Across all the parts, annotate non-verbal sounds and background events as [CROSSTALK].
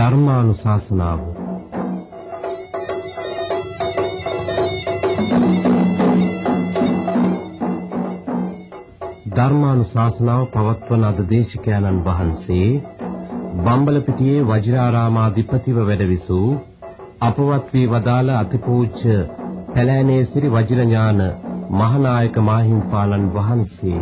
ධර්මානුශාසනාව. ධර්මානුශාසනාව පවත්වන අද දේශකයන්න් වහන්සේ බම්බලපිටියේ වජිරාරාමාධිපතිව වැඩවිසූ අපවත් වී වදාළ අතිපූජ්‍ය පැලෑනේ සිරි වජිරඥාන මහානායක මාහිම්පාණන් වහන්සේ.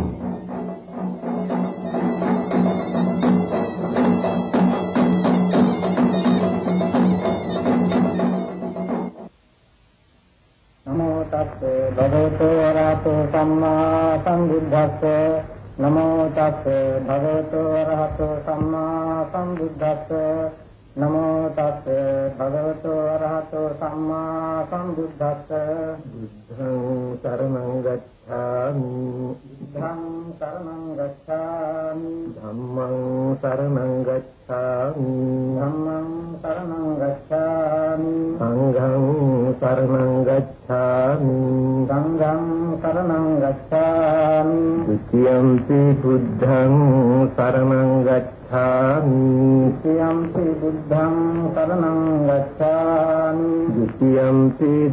භගවතු වරහතෝ සම්මා සම්බුද්දස්ස. නමෝ තස්ස භගවතු වරහතෝ සම්මා සම්බුද්දස්ස බුද්ධං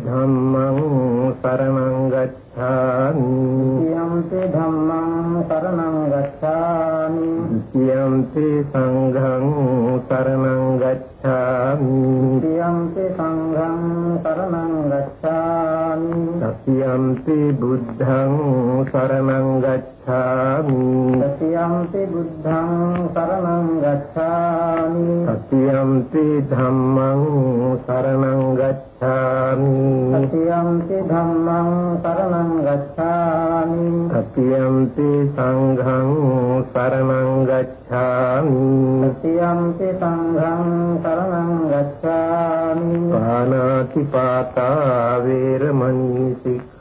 ධම්මං සරණං ගච්ඡාමි। යම්ති ධම්මං සරණං ගච්ඡාමි। යම්ති සංඝං සරණං ගච්ඡාමි। යම්ති සංඝං සරණං ගච්ඡාමි। යම්ති බුද්ධං සරණං ගච්ඡාමි। යම්ති බුද්ධං සරණං ගච්ඡාමි। යම්ති ධම්මං සරණං ගච්ඡාමි। සතියම්පි ධම්මං සරණං ගච්ඡාමි. සතියම්පි සංඝං සරණං ගච්ඡාමි. සතියම්පි සංඝං සරණං ගච්ඡාමි. පානාති පාතා වේරමණී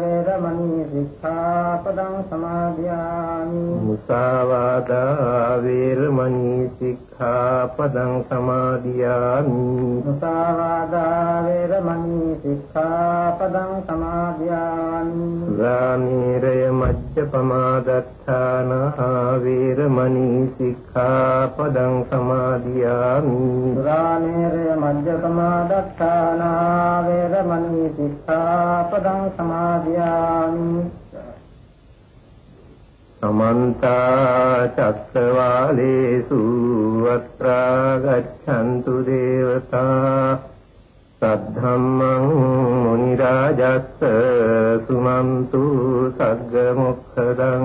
වේරමණී සික්ඛාපදං සමාදියාමි මුසාවාදා වේරමණී සික්ඛාපදං සමාදියාමි මුසාවාදා වේරමණී සික්ඛාපදං සමාදියාමි සුරාමේරය මජ්ජපමාදත්තාන වේරමණී සික්ඛාපදං සමාදියාමි සුරාමේරය මජ්ජපමාදත්තාන වේරමණී සික්ඛාපදං සමාදියාමි සමන්ත චක්කවාලේසු අත්‍රා ගච්ඡන්තු දේවතා සද්ධම්මං මුනි රාජස්ස සුමන්තු සග්ග මොක්ඛදං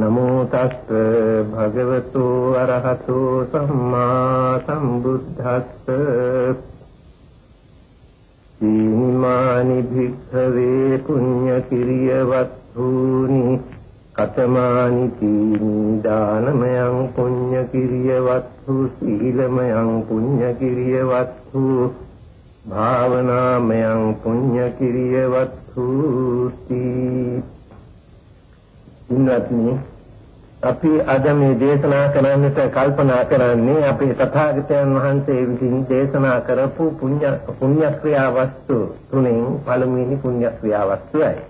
නමෝ තස්ස භගවතු අරහතෝ සම්මා සම්බුද්දස්ස. සීමානි භික්ඛවේ පුඤ්ඤ කිරිය වත්තුනි කතමානි තීනි දානමයං පුඤ්ඤ කිරිය වත්තු සීලමයං පුඤ්ඤ කිරිය වත්තු භාවනාමයං පුඤ්ඤ කිරිය වත්තු තී ඉන්නත්නි අපි අද මේ දේශනා කරන්නට කල්පනා කරන්නේ අපේ තථාගතයන් වහන්සේ විසින් දේශනා කරපු පුණ්‍ය පුණ්‍ය ක්‍රියා වස්තු තුනෙන් පළමුවෙනි පුණ්‍ය ක්‍රියා වස්තුවයි.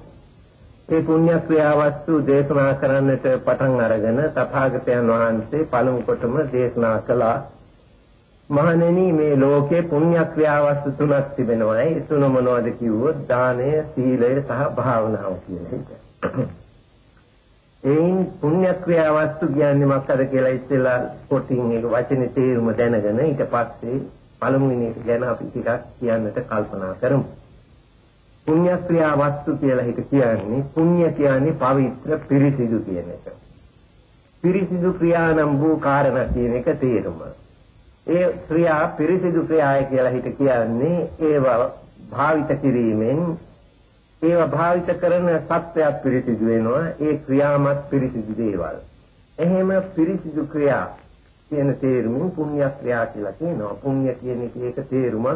ඒ පුණ්‍ය ක්‍රියා වස්තු දේශනා කරන්නට පටන් අරගෙන තථාගතයන් වහන්සේ පළමු කොටම දේශනා කළා මහණෙනි මේ ලෝකේ පුණ්‍ය ක්‍රියාවස්තු තුනක් තිබෙනවා. ඒ තුන මොනවද කිව්වොත් දානය, සීලය සහ භාවනාව කියන එක. එයින් පුණ්‍ය ක්‍රියාවස්තු කියන්නේ මොකක්ද කියලා ඉස්සෙල්ලා පොටින් ඒක වචනේ තේරුම දැනගෙන ඊට පස්සේ පළමුවෙනි එක ගැන අපි ටිකක් කියන්නට කල්පනා කරමු. පුණ්‍ය ක්‍රියාවස්තු කියලා හිත කියන්නේ පුණ්‍ය කියන්නේ පවිත්‍ර පිරිසිදු කියන එක. පිරිසිදු ක්‍රියානම් වූ කාරණා කියන එක තේරුම. ඒ ක්‍රියා පිරිසිදු ක්‍රියාය කියලා හිත කියන්නේ ඒවා භාවිත කිරීමෙන් ඒවා භාවිත කරන සත්‍යයක් පිරිසිදු වෙනවා ඒ ක්‍රියාමත් පිරිසිදු දේවල්. එහෙම පිරිසිදු ක්‍රියා කියන තේරුමින් පුණ්‍ය ක්‍රියා කියලා කියනවා. පුණ්‍ය කියන එකේ එක තේරුම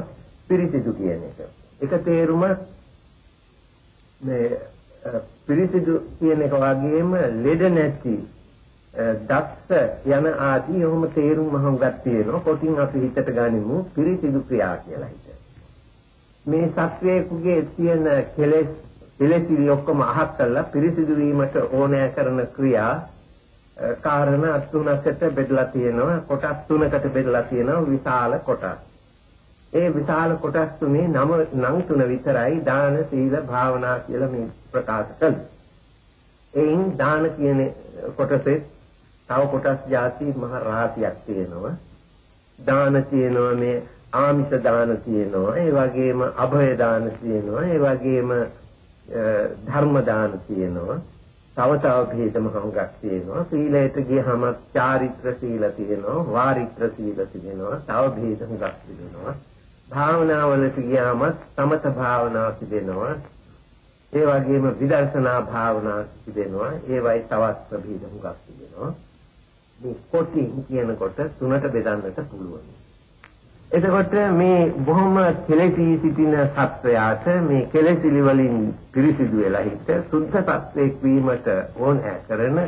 පිරිසිදු කියන එක. එක තේරුම මේ පිරිසිදු කියන එක වගේම ලෙඩ නැති දක්ෂ යන ආදී ඔහොම තේරුම් මහඟක් තියෙනවා. කොටින් අපි හිතට ගනිමු පිරිසිදු ක්‍රියා කියලා හිත. මේ සත්වයේකුගේ තියෙන කෙලෙස් කෙලෙසිලි ඔක්කොම අහක් කරලා පිරිසිදු වීමට ඕනෑ කරන ක්‍රියා කාරණා තුනකට බෙදලා තියෙනවා. කොටස් තුනකට බෙදලා තියෙනවා විශාල කොටස්. ඒ විශාල කොටස් තුනේ නම නම් තුන විතරයි දාන සීල භාවනා කියලා මේ ප්‍රකාශ කළේ. එයින් දාන කියන කොටසේ තව කොටස් ಜಾති මහ රාතියක් තියෙනවා. දාන තියෙනවා මේ ආමිෂ දාන තියෙනවා. ඒ වගේම අභය දාන තියෙනවා. ඒ වගේම ධර්ම දාන තියෙනවා. තව තව භේදම හංගක් තියෙනවා. සීලයට ගියහම චාරිත්‍ර සීල තියෙනවා. වාරිත්‍ර සීල තියෙනවා. තව භේද හංගක් තියෙනවා. භාවනාවලට ගියාම සමත භාවනාව තිබෙනවා. ඒ වගේම විදර්ශනා භාවනා තිබෙනවා. ඒවයි තවත් ප්‍රභේද හුඟක් තිබෙනවා. මේ කොටි කියනකොට තුනට බෙදන්නට පුළුවන්. එතකොට මේ බොහොම කෙලෙසී සිටින සත්වයාට මේ කෙලෙසිලි වලින් පිරිසිදු වෙලා හිට සුද්ධ සත්වෙක් වීමට ඕන කරන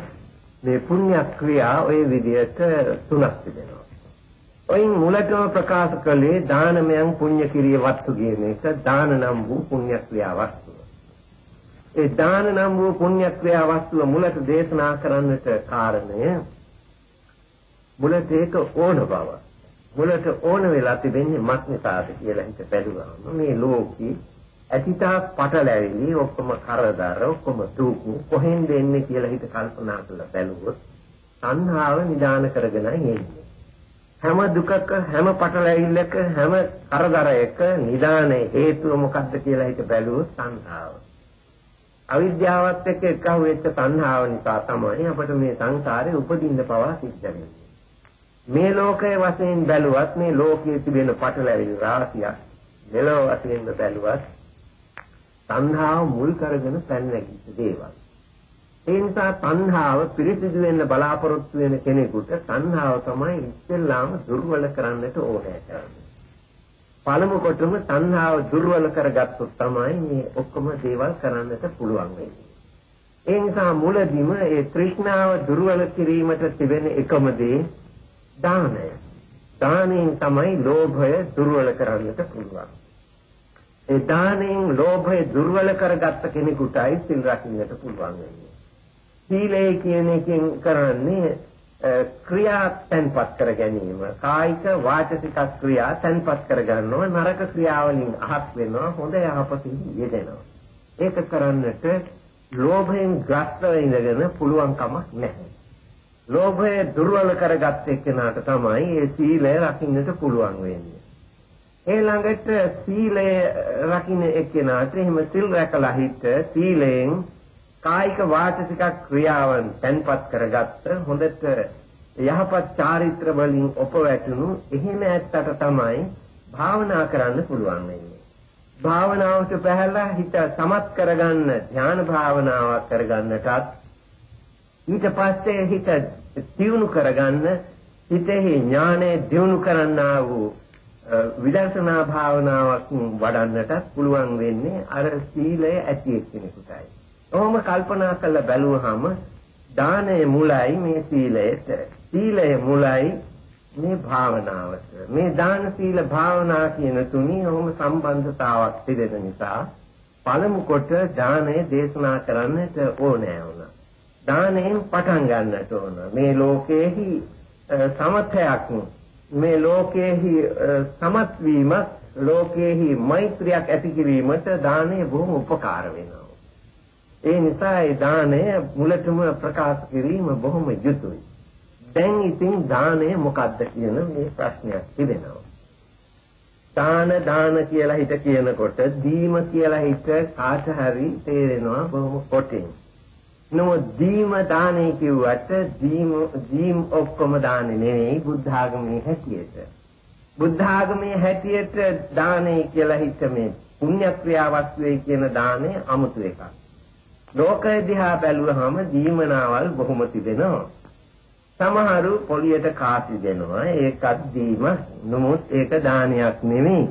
මේ පුණ්‍ය ක්‍රියා ওই විදිහට තුනක් තිබෙනවා. ඔයින් මුලටම ප්‍රකාශ කළේ දානමයන් පුණ්‍ය කිරිය වස්තු කියන එක දාන නම් වූ පුණ්‍ය ක්‍රියා වස්තුව. ඒ දාන නම් වූ පුණ්‍ය ක්‍රියා වස්තුව මුලට දේශනා කරන්නට කාරණය මුලට ඒක ඕන බව. මුලට ඕන වෙලා තිබෙන්නේ මත් නිසාද කියලා හිත බැලුවාම මේ ලෝකී ඇතිතා පටලැවිලි ඔක්කොම කරදර ඔක්කොම දුක් කොහෙන්ද එන්නේ කියලා හිත කල්පනා කරලා බැලුවොත් සංහාව නිදාන කරගෙන එන්නේ. හැම දුකක හැම පටලැවිල්ලක හැම කරදරයක නිදාන හේතුව මොකක්ද කියලා හිත බැලුවොත් සංහාව. අවිද්‍යාවත් එක්ක එකහුව වෙච්ච සංහාව නිසා තමයි අපිට මේ සංසාරේ උපදින්න පවා සිද්ධ වෙන්නේ. මේ ලෝකයේ වශයෙන් බැලුවත් මේ ලෝකයේ තිබෙන පටලැවිලි රාශියක් මෙලොව වශයෙන් බැලුවත් තණ්හාව මුල් කරගෙන පැන නැගිච්ච දේවල්. ඒ නිසා තණ්හාව පිරිසිදු වෙන්න බලාපොරොත්තු වෙන කෙනෙකුට තණ්හාව තමයි ඉස්සෙල්ලාම දුර්වල කරන්නට ඕනේ කරන්නේ. පළමු කොටම තණ්හාව දුර්වල කරගත්තොත් තමයි මේ ඔක්කොම දේවල් කරන්නට පුළුවන් වෙන්නේ. ඒ නිසා මුලදිම ඒ තෘෂ්ණාව දුර්වල කිරීමට තිබෙන එකම දේ දානය. දානයෙන් තමයි ලෝභය දුර්වල කරන්නට පුළුවන්. ඒ දානයෙන් ලෝභය දුර්වල කරගත්ත කෙනෙකුටයි සිල් රකින්නට පුළුවන් වෙන්නේ. සීලය කියන එකෙන් කරන්නේ ක්‍රියා තන්පත් කර ගැනීම කායික වාචික ක්‍රියා තන්පත් කර ගන්නවා නරක ක්‍රියාවලින් අහක් වෙනවා හොඳ යහපතින් යෙදෙනවා ඒක කරන්නට ලෝභයෙන් ග්‍රස්ත ඉඳගෙන පුළුවන් කමක් නැහැ ලෝභය දුර්වල කරගත් එක්කෙනාට තමයි ඒ සීලය රකින්නට පුළුවන් වෙන්නේ ඊළඟට සීලය රකින්න එක්කෙනාට එහෙම සිල් රැකලා හිට සීලයෙන් කායික වාචික ක්‍රියාවන් තැන්පත් කරගත්ත හොඳට යහපත් චාරිත්‍ර වලින් ඔපවැටුණු එහෙම ඇත්තට තමයි භාවනා කරන්න පුළුවන් වෙන්නේ. භාවනාවට පැහැලා හිත සමත් කරගන්න ධ්‍යාන භාවනාවක් කරගන්නටත් ඊට පස්සේ හිත දියුණු කරගන්න හිතෙහි ඥානය දියුණු කරන්නා වූ විදර්ශනා භාවනාවක් වඩන්නට පුළුවන් වෙන්නේ අර සීලය ඇති එක්කෙනෙකුටයි. ඔහොම කල්පනා කරලා බැලුවහම දානය මුලයි මේ සීලයට. සීලය මුලයි මේ භාවනාවට. මේ දාන සීල භාවනා කියන තුනේ ඔහොම සම්බන්ධතාවක් තිබෙන නිසා පළමු කොට දානය දේශනා කරන්නට ඕනෑ වුණා. දානයෙන් පටන් ගන්නට ඕන. මේ ලෝකයේහි සමතයක් මේ ලෝකයේහි සමත් වීමත් ලෝකයේහි මෛත්‍රියක් ඇති කිරීමට දානය බොහොම උපකාර වෙනවා. ඒ නිසා ඒ දානය මුලටම ප්‍රකාශ කිරීම බොහොම යුතුයි. දැන් ඉතින් දානය මොකක්ද කියන මේ ප්‍රශ්නයක් තිබෙනවා. දාන දාන කියලා හිත කියනකොට දීම කියලා හිත කාට හරි තේරෙනවා බොහොම කොටින්. නමුත් දීම දානේ කිව්වට දීම දීම් ඔක්කොම දාන්නේ නෙවෙයි බුද්ධ ආගමේ හැටියට. බුද්ධ ආගමේ හැටියට දානේ කියලා හිත මේ පුණ්‍ය ක්‍රියාවක් වෙයි කියන දානේ 아무තු එකක්. ලෝකය දිහා බැලුවහම දීමනාවල් බොහොම තිබෙනවා. සමහරු පොලියට කාසි දෙනවා ඒකත් දීම නමුත් ඒක දානයක් නෙමෙයි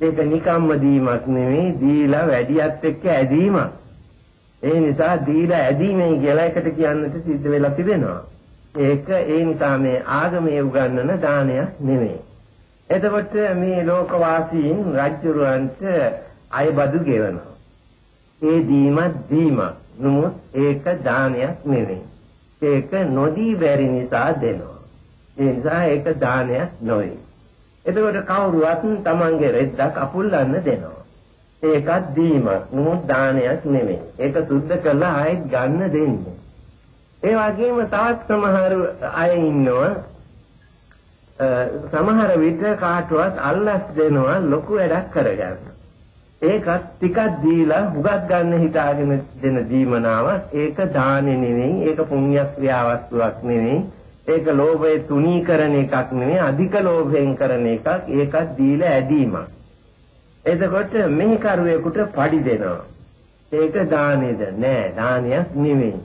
ඒක නිකම්ම දීමක් නෙමෙයි දීලා වැඩියත් එක්ක ඇදීමක් ඒ නිසා දීලා ඇදීමයි කියලා එකට කියන්නට සිද්ධ වෙලා තිබෙනවා ඒක ඒ නිසා මේ ආගමේ උගන්වන දානයක් නෙමෙයි එතකොට මේ ලෝකවාසීන් රජුරවන්ට අයබදු ගෙවනවා ඒ දීමත් දීමක් නමුත් ඒක දානයක් නෙමෙයි ඒක නොදී බැරි නිසා දෙනවා. ඒ නිසා ඒක දානයක් නොවේ. එතකොට කවුරුවත් තමන්ගේ රෙද්දක් අපුල්ලන්න දෙනවා. ඒකත් දීමක්. නමුත් දානයක් නෙමෙයි. ඒක සුද්ධ කළා ආයෙත් ගන්න දෙන්නේ. ඒ වගේම තවත් සමහර අය ඉන්නවා සමහර විට කාටවත් අල්ලස් දෙනවා ලොකු වැඩක් කරගන්න. ඒකත් ටිකක් දීලා හුඟක් ගන්න හිතාගෙන දෙන දීමනාවක් ඒක දානෙ නෙවෙයි ඒක පුණ්‍ය ක්‍රියාවස්තුවක් නෙවෙයි ඒක ලෝභය තුනී කරන එකක් නෙවෙයි අධික ලෝභයෙන් කරන එකක් ඒකත් දීලා ඇදීමක් එතකොට මෙහි කරුවෙකුට පඩි දෙනවා. ඒක දානෙද? නෑ දානයක් නෙවෙයි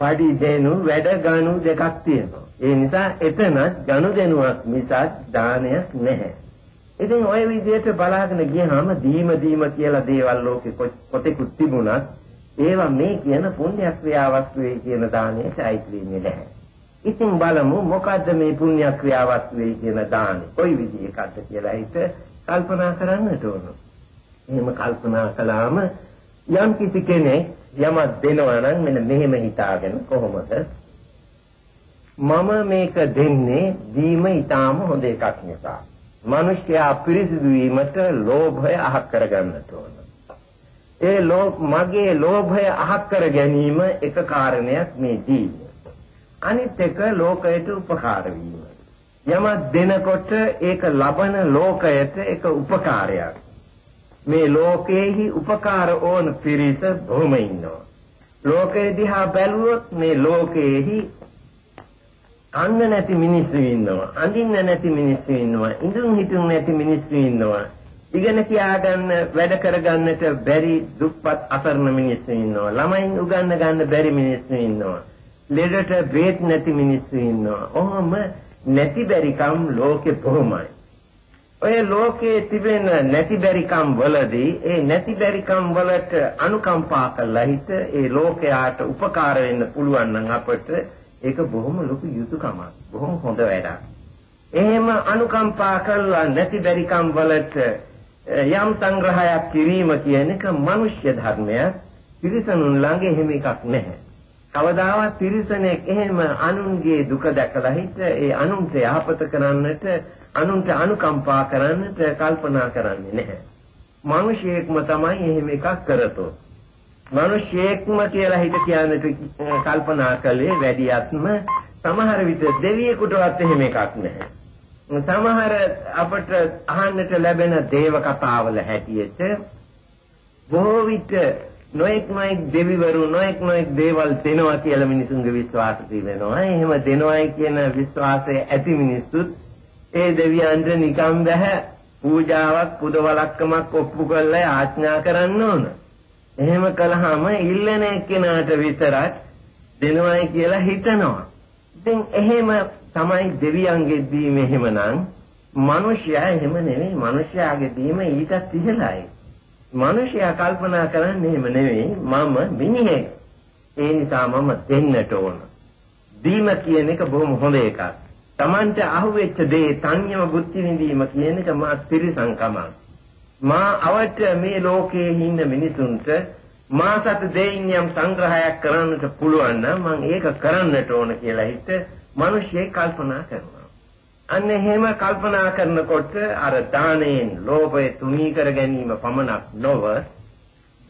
පඩි දෙනු වැඩ ගනු දෙකක් තියෙනවා. ඒ නිසා එතනත් ගනු දෙනුවක් මිසක් දානයක් නැහැ. ඉතින් ওই විදිහට බලාගෙන ගියාම දීම දීම කියලා දේවල් ලෝකෙ කොටෙකුත් තිබුණත් ඒවා මේ කියන පුණ්‍ය ක්‍රියාවක් වේ කියන දාණයට අයිති වෙන්නේ නැහැ. ඉතින් බලමු මොකද්ද මේ පුණ්‍ය ක්‍රියාවක් වේ කියන දාණය. කොයි විදිහකටද කියලා හිත කල්පනා කරන්නට ඕන. එහෙම කල්පනා කළාම යම් කිසි කෙනෙක් යමක් දෙනවා නම් මෙන්න මෙහෙම හිතාගෙන කොහොමද මම මේක දෙන්නේ දීම ඊටාම හොඳ එකක් නිසා මිනිස්යා පිරිසිදු වීමට ලෝභය අහක් කරගන්නට ඕන. ඒ මගේ ලෝභය අහක් කර ගැනීම එක කාරණයක් මේ දීම. අනිත් එක ලෝකයට උපකාර වීම. යම දෙනකොට ඒක ලබන ලෝකයට එක උපකාරයක්. මේ ලෝකයේහි උපකාර ඕන පිරිස බොහොම ඉන්නවා. ලෝකයේ දිහා බැලුවොත් මේ ලෝකයේහි අන්න නැති මිනිස්සු ඉන්නවා. අඳින්න නැති මිනිස්සු ඉන්නවා. ඉඳුන් හිටුන් නැති මිනිස්සු ඉන්නවා. ඉගෙන කියාගන්න වැඩ කරගන්නට බැරි දුප්පත් අසරණ මිනිස්සු ඉන්නවා. ළමයින් උගන්න ගන්න බැරි මිනිස්සු ඉන්නවා. ලෙඩට බේත් නැති මිනිස්සු ඉන්නවා. ඔහොම නැති බැරිකම් ලෝකෙ කොහොමයි. ඔය ලෝකයේ තිබෙන නැති බැරිකම් වලදී ඒ නැති බැරිකම් වලට අනුකම්පා කළා හිත ඒ ලෝකයාට උපකාර වෙන්න පුළුවන් නම් අපට ඒක බොහොම ලොකු යුතුයකමක්. බොහොම හොඳ වැඩක්. එහෙම අනුකම්පා කළා නැති බැරිකම් වලට යම් සංග්‍රහයක් කිරීම කියන එක මනුෂ්‍ය ධර්මයක්. තිරිසනුන් ළඟ එහෙම එකක් නැහැ. කවදාවත් තිරිසනෙක් එහෙම අනුන්ගේ දුක දැකලා හිට ඒ අනුන්ට යහපත කරන්නට අනුන්ට අනුකම්පා කරන්නට කල්පනා කරන්නේ නැහැ. මිනිසෙක්ම තමයි එහෙම එකක් කරතොත්. මිනිසෙක්ම කියලා හිත කියන්නට කල්පනා කළේ වැඩියත්ම සමහර විට දෙවියෙකුටවත් එහෙම එකක් නැහැ. සමහර අපට අහන්නට ලැබෙන දේව කතාවල හැටියට බොහෝ විට නොඑක් නොඑක් දෙවිවරු නොඑක් නොඑක් දේවල් දෙනවා කියලා මිනිසුන්ගේ විශ්වාස තිබෙනවා. එහෙම දෙනවායි කියන විශ්වාසය ඇති මිනිස්සුත් ඒ දෙවියන්ට නිකම් බෑ පූජාවක් පුදවලක්කමක් ඔප්පු කරලා ආඥා කරන්න ඕන. එහෙම කළාම ඉල්ලන එක්කෙනාට විතරක් දෙනවයි කියලා හිතනවා. ඉතින් එහෙම තමයි දෙවියන්ගේ දීම එහෙමනම් මිනිසයා එහෙම නෙවෙයි මිනිසයාගේ දීම ඊටත් ඉහළයි. මිනිසයා කල්පනා කරන්නේ එහෙම නෙවෙයි මම මිනිහෙක්. ඒ නිසා මම දෙන්නට ඕන. දීම කියන එක බොහොම හොඳ එකක්. Tamante අහුවෙච්ච දේ තන්යම බුද්ධි විඳීම කියන එක මා ත්‍රිසංකමක්. මා අවට මේ ලෝකයේ ඉන්න මිනිසුන්ට මා සත දෙයින් යම් සංග්‍රහයක් කරන්නට පුළුවන් නම් මම ඒක කරන්නට ඕන කියලා හිත මිනිස්සේ කල්පනා කරනවා. අන්න එහෙම කල්පනා කරනකොට අර දාණයෙන් ලෝභය තුනී කර ගැනීම පමණක් නොව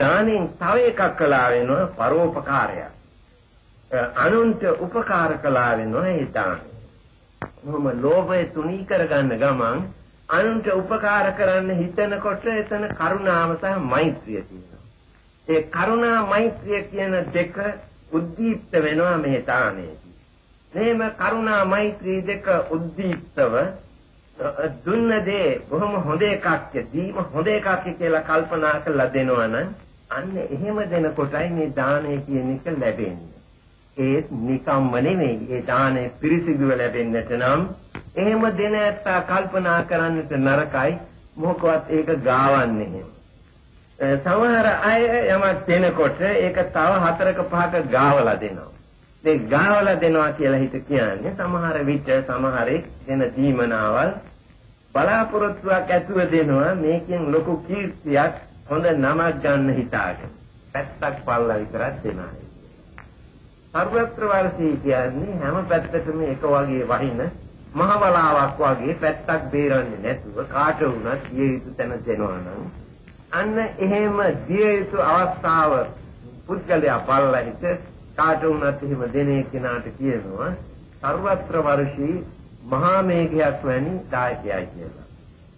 දාණයෙන් තව එකක් කළා වෙනවා පරෝපකාරයක්. අනුන්ට උපකාර කළා වෙනවා ඒ දාණය. මොහොම ලෝභය තුනී කරගන්න ගමන් අනුන්ට උපකාර කරන්න හිතනකොට එතන කරුණාව සහ මෛත්‍රිය තියෙනවා. ඒ කරුණා මෛත්‍රිය කියන දෙක උද්දීප්ත වෙනවා මේ දාණයේදී. මේම කරුණා මෛත්‍රී දෙක උද්දීප්තව දුන්න දේ බොහොම හොඳ එකක් දීම හොඳ එකක් කියලා කල්පනා කරලා දෙනවා නම් අන්න එහෙම දෙනකොටයි මේ දාණය කියන එක ලැබෙන්නේ. ඒත් නිකම්ම නෙමෙයි. ඒ දාණය පිරිසිදුව ලැබෙන්නට නම් එහෙම දෙන ඇත්තා කල්පනා කරන්නට නරකයි. මොකවත් ඒක ගාවන්නේ එහෙම. සමහර අය යමක් දෙනකොට ඒක තව හතරක පහක ගාවලා දෙනවා. ඒ ගාවලා දෙනවා කියලා හිත කියන්නේ සමහර විට සමහරෙක් දෙන දීමනාවල් බලාපොරොත්තුවක් ඇතුව දෙනවා මේකෙන් ලොකු කීර්තියක් හොඳ නමක් ගන්න හිතාගෙන. පැත්තක් පල්ලා විතරක් දෙනවා. සර්වත්‍ර වර්ෂී කියන්නේ හැම පැත්තකම එක වගේ වහින මහවලාවක් වගේ පැත්තක් බේරන්නේ නැතුව කාට වුණත් දිය යුතු තැන දෙනවා නම් අන්න එහෙම දිය යුතු අවස්ථාව පුද්ගලයා බලලා හිට කාට වුණත් එහෙම දෙනේ කෙනාට කියනවා සර්වත්‍ර වර්ෂී මහා මේඝයක් වැනි දායකයයි කියලා.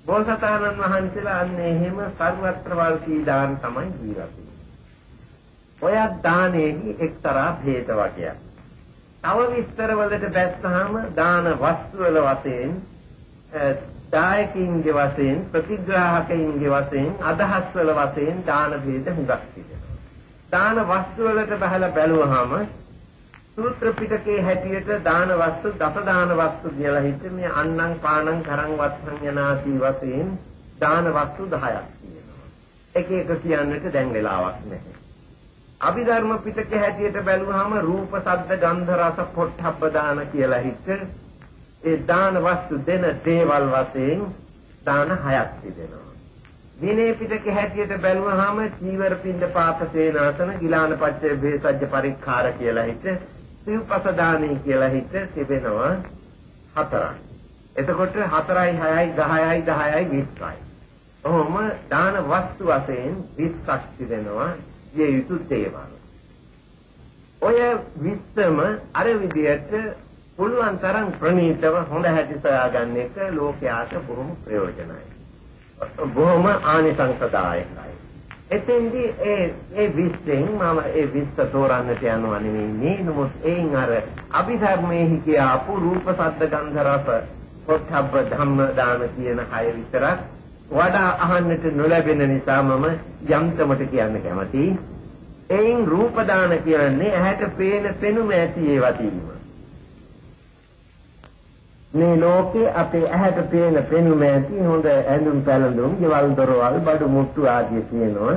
බෝසතාණන් වහන්සේලා අන්න එහෙම සර්වත්‍ර වර්ෂී දාන තමයි ජීවත් ඔය දානෙහි එක්තරා භේද වර්ගයක්. තව විස්තර වලට බැස්සහම දාන වස්තු වල වශයෙන් දායකින්ගේ වශයෙන් ප්‍රතිග්‍රාහකයින්ගේ වශයෙන් අදහස් වල වශයෙන් දාන භේද හුඟක් තිබෙනවා. දාන වස්තු වලට බහලා බැලුවහම සූත්‍ර පිටකේ හැටියට දාන වස්තු දස දාන වස්තු කියලා හිත මේ අන්නම් පානං කරං වස්සං යනාදී වශයෙන් දාන වස්තු 10ක් තියෙනවා. එක එක කියන්නට දැන් වෙලාවක් නැහැ. අභිධර්ම පිටක හැටියට බැලුවාම රූප, ශබ්ද, ගන්ධ, රස, පොට්ටබ්බ දාන කියලා හිට ඒ දාන වස්තු දෙන දේවල් වශයෙන් දාන හයක් තිබෙනවා. දිනේ පිටක හැටියට බැලුවාම චීවර පින්ඩ පාත සේනාසන, ගිලාන පච්චේ භේසජ්‍ය පරික්ඛාර කියලා හිට සිව්පස දානයි කියලා හිට තිබෙනවා හතරක්. එතකොට 4යි 6යි 10යි 10යි 20යි. ඔහොම දාන වස්තු වශයෙන් 20ක් තිබෙනවා. විය යුතු දේවල්. ඔය විස්සම අර විදියට පුළුවන් තරම් ප්‍රණීතව හොඳ හැටි සොයාගන්න එක ලෝකයාට බොහොම ප්‍රයෝජනයි. බොහොම ආනිසංසදායකයි. එතෙන්දී ඒ ඒ විශ්ෙන් මම ඒ විස්ස තෝරන්නට යනවා නෙමෙයි නමුත් එයින් අර අභිධර්මයේ කියාපු රූප සද්ද ගන්ධ රස පොට්ටබ්බ ධම්ම දාන කියන හය විතරක් වඩා අහන්නට නොලැබෙන නිසා මම යම්තමට කියන්න කැමතියි. එයින් රූප දාන කියන්නේ ඇහැට පේන පෙනුම ඇති ඒවා තියෙන. මේ ලෝකේ අපේ ඇහැට පේන පෙනුම ඇති හොඳ ඇඳුම් පැළඳුම්, ගෙවල් දොරවල්, බඩු මුට්ටු ආදී කියනවා.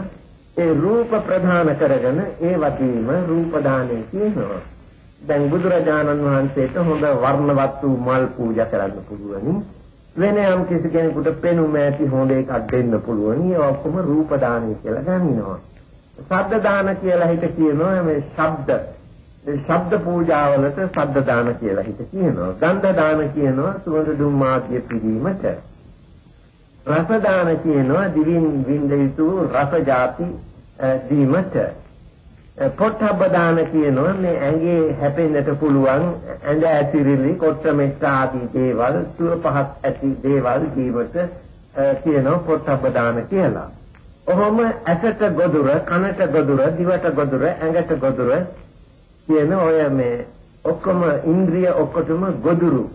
ඒ රූප ප්‍රධාන කරගෙන ඒ වගේම රූප දානය කියනවා. දැන් බුදුරජාණන් වහන්සේට හොඳ වර්ණවත් වූ මල් පූජා කරන්න පුළුවනි. වෙන යම් කිසි කෙනෙකුට පෙනුම ඇති හොඳ එකක් දෙන්න පුළුවන්. ඒ ඔක්කොම රූප දානයි කියලා ගන්නවා. ශබ්ද දාන කියලා හිත කියනවා මේ ශබ්ද ශබ්ද පූජාවලට ශබ්ද දාන කියලා හිත කියනවා. ගන්ධ දාන කියනවා සුවඳ දුම් ආදිය පිරීමට. රස දාන කියනවා දිවින් විඳ යුතු රස જાති දීමට. පොට්ටබ්බ දාන කියනවා මේ ඇඟේ හැපෙන්නට පුළුවන් ඇඟ ඇතිරිලි කොට මෙත්ත ආදී දේවල් සුව පහත් ඇති දේවල් ජීවිත කියනවා පොට්ටබ්බ දාන කියලා. ඔහොම ඇසට ගොදුර කනට ගොදුර දිවට ගොදුර ඇඟට ගොදුර කියන ඔය මේ ඔක්කොම ඉන්ද්‍රිය ඔක්කොටම ගොදුරු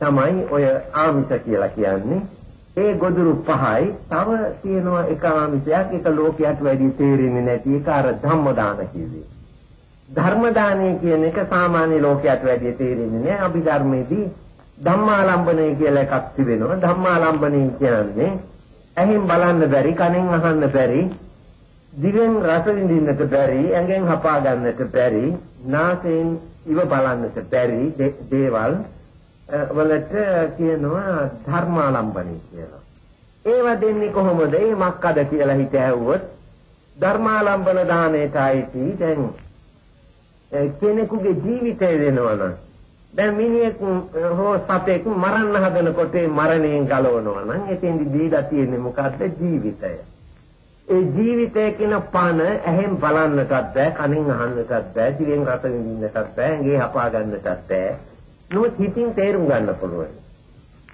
තමයි ඔය ආමිෂ කියලා කියන්නේ. ඒ ගොදුරු පහයි තව තියෙනවා එක ආමිෂයක් එක ලෝකයට වැඩි තේරෙන්නේ නැති එක අර ධම්ම දාන කිව්වේ. ධර්ම දානය කියන එක සාමාන්‍ය ලෝකයට වැඩි තේරෙන්නේ නැහැ. අභිධර්මයේදී ධම්මාලම්බණය කියලා එකක් තිබෙනවා. ධම්මාලම්බණය කියන්නේ ඇහෙන් බලන්න බැරි, කනෙන් අහන්න බැරි, දිවෙන් රස විඳින්නට බැරි, ඇඟෙන් හපා ගන්නට බැරි, නාසයෙන් ඉව බලන්නට බැරි දේවල් වලට කියනවා ධර්මාලම්බණය කියලා. ඒව දෙන්නේ කොහොමද? ඒ මක්කද කියලා හිත ඇහුවොත් ධර්මාලම්බන දාණයට ආйти දැන් කෙනෙකුගේ ජීවිතය දෙනවනම් දැන් මිනිහෙක් හෝ සතෙක් මරන්න හදනකොට ඒ මරණයෙන් ගලවනවා නම් එතෙන්දි දීලා තියෙන්නේ මොකද්ද ජීවිතය. ඒ ජීවිතය කියන පණ ඇහෙන් බලන්නටත් බෑ, කනින් අහන්නටත් බෑ, දිවෙන් රස විඳින්නටත් බෑ, ඇඟේ හපා ගන්නටත් බෑ. නමුත් හිතින් තේරුම් ගන්න පුළුවන්.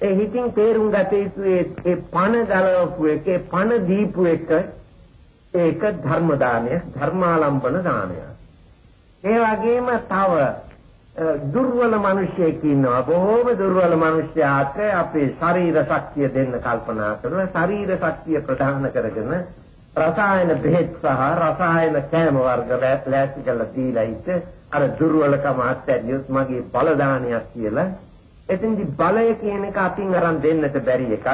ඒ හිතින් තේරුම් ගත යුතු ඒ පණ ගලවපු එක, ඒ පණ දීපු එක ඒක ධර්ම දානය, ධර්මාලම්බන දානය. ඒ වගේම තව දුර්වල මිනිසෙක් ඉන්නවා බොහෝම දුර්වල මිනිසයාට අපේ ශරීර ශක්තිය දෙන්න කල්පනා කරන ශරීර ශක්තිය ප්‍රධාන කරගෙන රසායන බෙහෙත් සහ රසායන කෑම වර්ග ලෑස්ති කරලා දීලා ඉත අර දුර්වලකම අත්හැරියොත් මගේ බලදානයක් කියලා. එතෙන්දි බලය කියන එක අතින් අරන් දෙන්නට බැරි එකක්.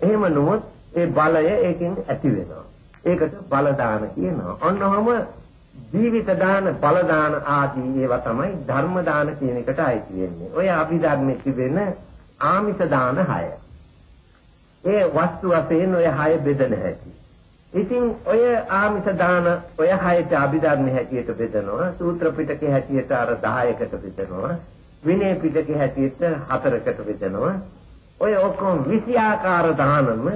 එහෙම නොවොත් ඒ බලය ඒකෙන් ඇති වෙනවා. ඒකට බලදාන කියනවා. ඔන්නෝම ජීවිත දාන බල දාන ආදී ඒවා තමයි ධර්ම දාන කියන එකට අයිති වෙන්නේ. ඔය අභිධර්මයේ තිබෙන ආමිෂ දාන 6 ඒ වස්තු වශයෙන් ඔය 6 බෙදෙන හැටි ඉතින් ඔය ආමිෂ දාන ඔය හයට අභිධර්ම හැටියට බෙදනවා සූත්‍ර පිටකේ හැටියට අර 10කට බෙදනවා විනය පිටකේ හැටියට 4කට බෙදනවා. ඔය ඔක්කොම 20 ආකාර දානම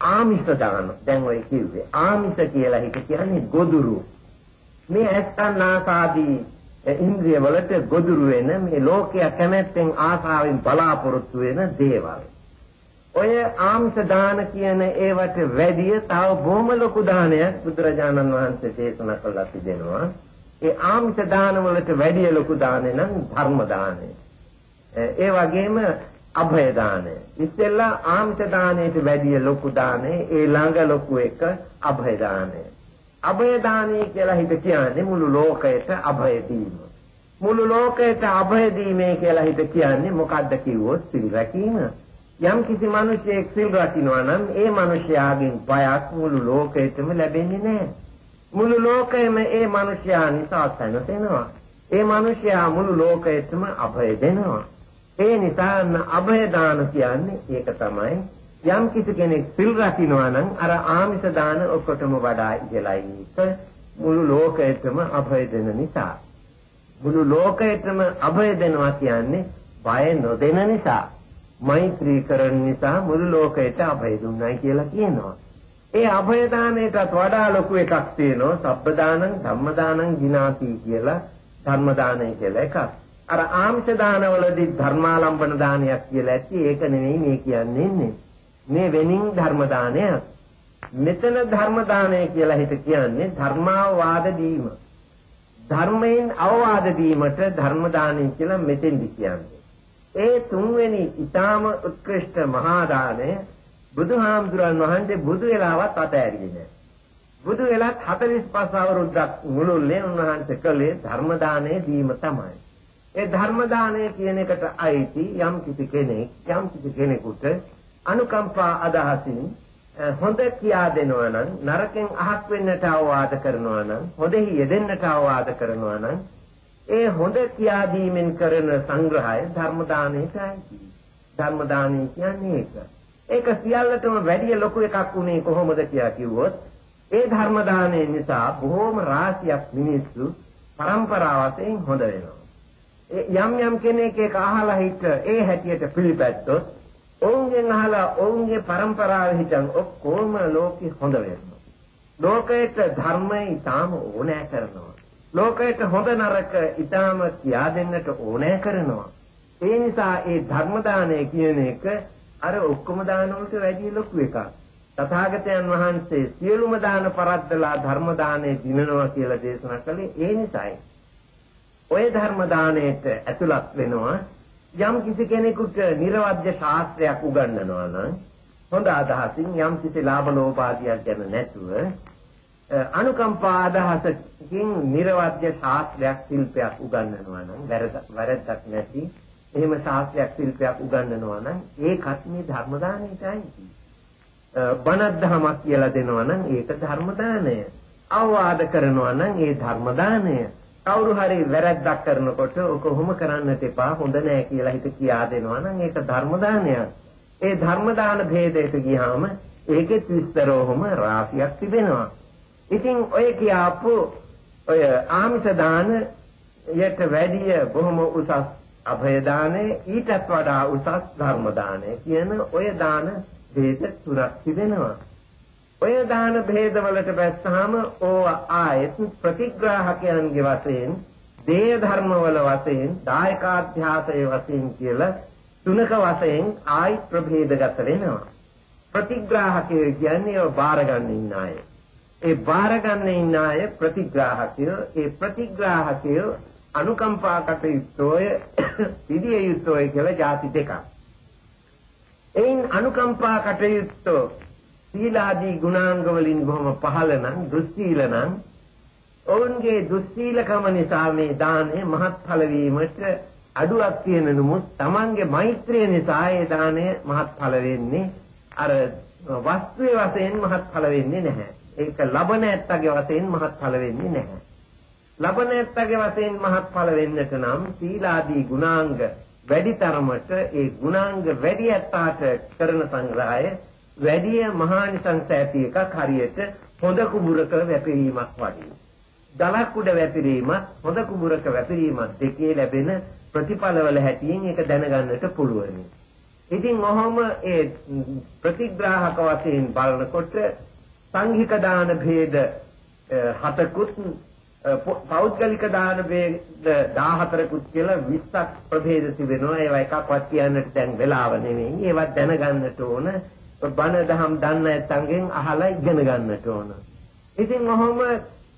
ආමිෂ දාන. දැන් ඔය කිව්වේ ආමිෂ කියලා හිත කියන්නේ ගොදුරු. මේ ඇස්තන්නාසාදී ඉන්ද්‍රිය වලට ගොදුරු වෙන මේ ලෝකයා කැමැත්තෙන් ආසාවෙන් බලාපොරොත්තු වෙන දේවල්. ඔය ආංශ දාන කියන ඒවට වැඩිය තව බොහොම ලොකු දානයක් බුදුරජාණන් වහන්සේ දේශනා කළා තිබෙනවා. ඒ ආංශ දාන වලට වැඩිය ලොකු දානේ නම් ධර්ම දානය. ඒ වගේම අභය දානය. ඉස්සෙල්ලා ආංශ දානයට වැඩිය ලොකු දානේ ඒ ළඟ ලොකු එක අභය දානය. අභය දානය කියලා හිත කියන්නේ මුළු ලෝකයට අභය දීම. මුළු ලෝකයට අභය දීමේ කියලා හිත කියන්නේ මොකද්ද කිව්වොත් සිල් රැකීම. යම් කිසි මිනිසෙක් සිල් රකින්නවා නම් ඒ මිනිසයාගෙන් බයක් මුළු ලෝකෙටම ලැබෙන්නේ නැහැ. මුළු ලෝකෙම ඒ මිනිසයා නිසා සැනසෙනවා. ඒ මිනිසයා මුළු ලෝකෙටම අභය දෙනවා. ඒ නිසා අභය දාන කියන්නේ ඒක තමයි. යම් කිසි කෙනෙක් සිල් රකින්නවා නම් අර ආමිෂ දාන ඔක්කොටම වඩා ඉහළයි. මුළු ලෝකෙටම අභය දෙන නිසා. මුළු ලෝකෙටම අභය දෙනවා කියන්නේ බය නොදෙන නිසා. මෛත්‍රී කරන නිසා මුළු ලෝකයට අභය දුන්නයි කියලා කියනවා. ඒ අභය දාණයටත් වඩා ලොකු එකක් තියෙනවා සබ්බ දානං ධම්ම දානං ජිනාති කියලා ධර්ම දානය කියලා එකක්. අර ආංශ දානවලදී ධර්මාලම්බන දානයක් කියලා ඇති ඒක නෙවෙයි මේ කියන්නේ මේ වෙනින් ධර්ම දානයක්. මෙතන ධර්ම දානය කියලා හිත කියන්නේ ධර්මාවාද දීම. ධර්මයෙන් අවවාද දීමට ධර්ම දානය කියලා මෙතෙන්දි කියන්නේ. ඒ තුන්වෙනි ඊටාම උත්කෘෂ්ඨ මහා දාණය බුදුහාමුදුරන් වහන්සේ බුදු වෙලාවත් අතෑරියේ නෑ. බුදු වෙලත් 45 අවුරුද්දක් මුළුල්ලේ උන්වහන්සේ කළේ ධර්ම දාණය දීම තමයි. ඒ ධර්ම දාණය කියන එකට අයිති යම් කිසි කෙනෙක් යම් කිසි කෙනෙකුට අනුකම්පා අදහසින් හොඳ කියා දෙනවා නම් නරකෙන් අහක් වෙන්නට අවවාද කරනවා නම් හොදෙහි යෙදෙන්නට අවවාද කරනවා නම් ඒ හොඳ කියා දීමෙන් කරන සංග්‍රහය ධර්ම දානයටයි ධර්ම දානය කියන්නේ ඒක. ඒක සියල්ලටම වැඩි ලොකු එකක් උනේ කොහොමද කියලා කිව්වොත් ඒ ධර්ම දානය නිසා බොහොම රාශියක් මිනිස්සු પરම්පරාවතෙන් හොඳ වෙනවා. යම් යම් කෙනෙක් ඒක අහලා හිට ඒ හැටියට පිළිපැත්තොත් ඔවුන්ගෙන් අහලා ඔවුන්ගේ પરම්පරාව හිටන් ඔක්කොම ලෝකෙ හොඳ වෙනවා. ලෝකයට ධර්මය ඊටාම ඕනෑ කරනවා. ලෝකයට හොඳ නරක ඊටාම කියා දෙන්නට ඕනෑ කරනවා. ඒ නිසා ඒ ධර්ම දානය කියන එක අර ඔක්කොම දාන වලට වැඩි ලොකු එකක්. තථාගතයන් වහන්සේ සියලුම දාන පරද්දලා ධර්ම දානය දිනනවා කියලා දේශනා කළේ ඒ නිසායි. ඔය ධර්ම දාණයට ඇතුළත් වෙනවා යම් කිසි කෙනෙකුට නිර්වද්‍ය ශාස්ත්‍රයක් උගන්වනවා නම් හොඳ අදහසින් යම් කිසි ලාභ ලෝභාදියක් ගැන නැතුව අනුකම්පා අදහසකින් නිර්වද්‍ය ශාස්ත්‍රයක් ශිල්පයක් උගන්වනවා නම් වැරද්දක් නැති එහෙම ශාස්ත්‍රයක් ශිල්පයක් උගන්වනවා නම් ඒකත් මේ ධර්ම දානයටයි. බණක් දහමක් කියලා දෙනවා නම් ඒක ධර්ම දානය. අවවාද කරනවා නම් ඒ ධර්ම දානය. කවුරු හරි වැරද්දක් කරනකොට ඔක කොහොම කරන්නට එපා හොඳ නෑ කියලා හිත කියා දෙනවා නම් ඒක ධර්ම දානයක්. ඒ ධර්ම දාන ભેදයට ගියාම ඒකෙත් විස්තරෝම රාශියක් තිබෙනවා. ඉතින් ඔය කියාපු ඔය ආමිෂ දාන යට වැඩිය බොහොම උසස් අභය දානය ඊටත් වඩා උසස් ධර්ම දානය කියන ඔය දාන ભેද තුනක් තිබෙනවා. ඔය දාන ભેදවලට බැස්සාම ඕව ආයත් ප්‍රතිග්‍රාහකයන්ගේ වශයෙන් දේය ධර්මවල වශයෙන් දායකාධ්‍යාසයේ වශයෙන් කියලා තුනක වශයෙන් ආයි ප්‍රභේදගත වෙනවා. ප්‍රතිග්‍රාහකය කියන්නේ ඔය බාරගන්න ඉන්න අය. ඒ බාරගන්න ඉන්න අය ප්‍රතිග්‍රාහකය. ඒ ප්‍රතිග්‍රාහකය අනුකම්පා කටයුත්තෝය [COUGHS] විදිය යුත්තෝය කියලා ಜಾති දෙකක්. එයින් අනුකම්පා කටයුත්තෝ සීලාදී ගුණාංග වලින් බොහොම පහළ නම් දුස්සීල නම් ඔවුන්ගේ දුස්සීලකම නිසා මේ දාණය මහත්ඵල වීමට අඩුවක් තියෙන නමුත් Tamange මෛත්‍රිය නිසා ඒ දාණය මහත්ඵල වෙන්නේ අර වස්තුවේ වශයෙන් මහත්ඵල වෙන්නේ නැහැ. ඒක ලබන ඇත්තගේ වශයෙන් මහත්ඵල වෙන්නේ නැහැ. ලබන ඇත්තගේ වශයෙන් මහත්ඵල වෙන්නට නම් සීලාදී ගුණාංග වැඩි තරමට ඒ ගුණාංග වැඩි ඇත්තාට කරන සංග්‍රහය වැඩි මහානිසංස ඇති එකක් හරියට හොඳ කුඹුරක වැපිරීමක් වගේ. දලක් උඩ වැපිරීමත් හොඳ කුඹුරක වැපිරීමත් දෙකේ ලැබෙන ප්‍රතිඵලවල හැටියෙන් ඒක දැනගන්නට පුළුවන්. ඉතින් ඔහොම ඒ ප්‍රතිග්‍රාහක වශයෙන් බලනකොට සංඝික දාන ભેද හතකුත් පෞද්ගලික දාන ભેද 14කුත් කියලා 20ක් ප්‍රභේද තිබෙනවා. ඒවා එකක්වත් කියන්නට දැන් වෙලාව නෙමෙයි. ඒවත් දැනගන්නට ඕන. බණ දහම් දන්න නැත්නම් අහලා ඉගෙන ගන්නට ඕන. ඉතින් ඔහොම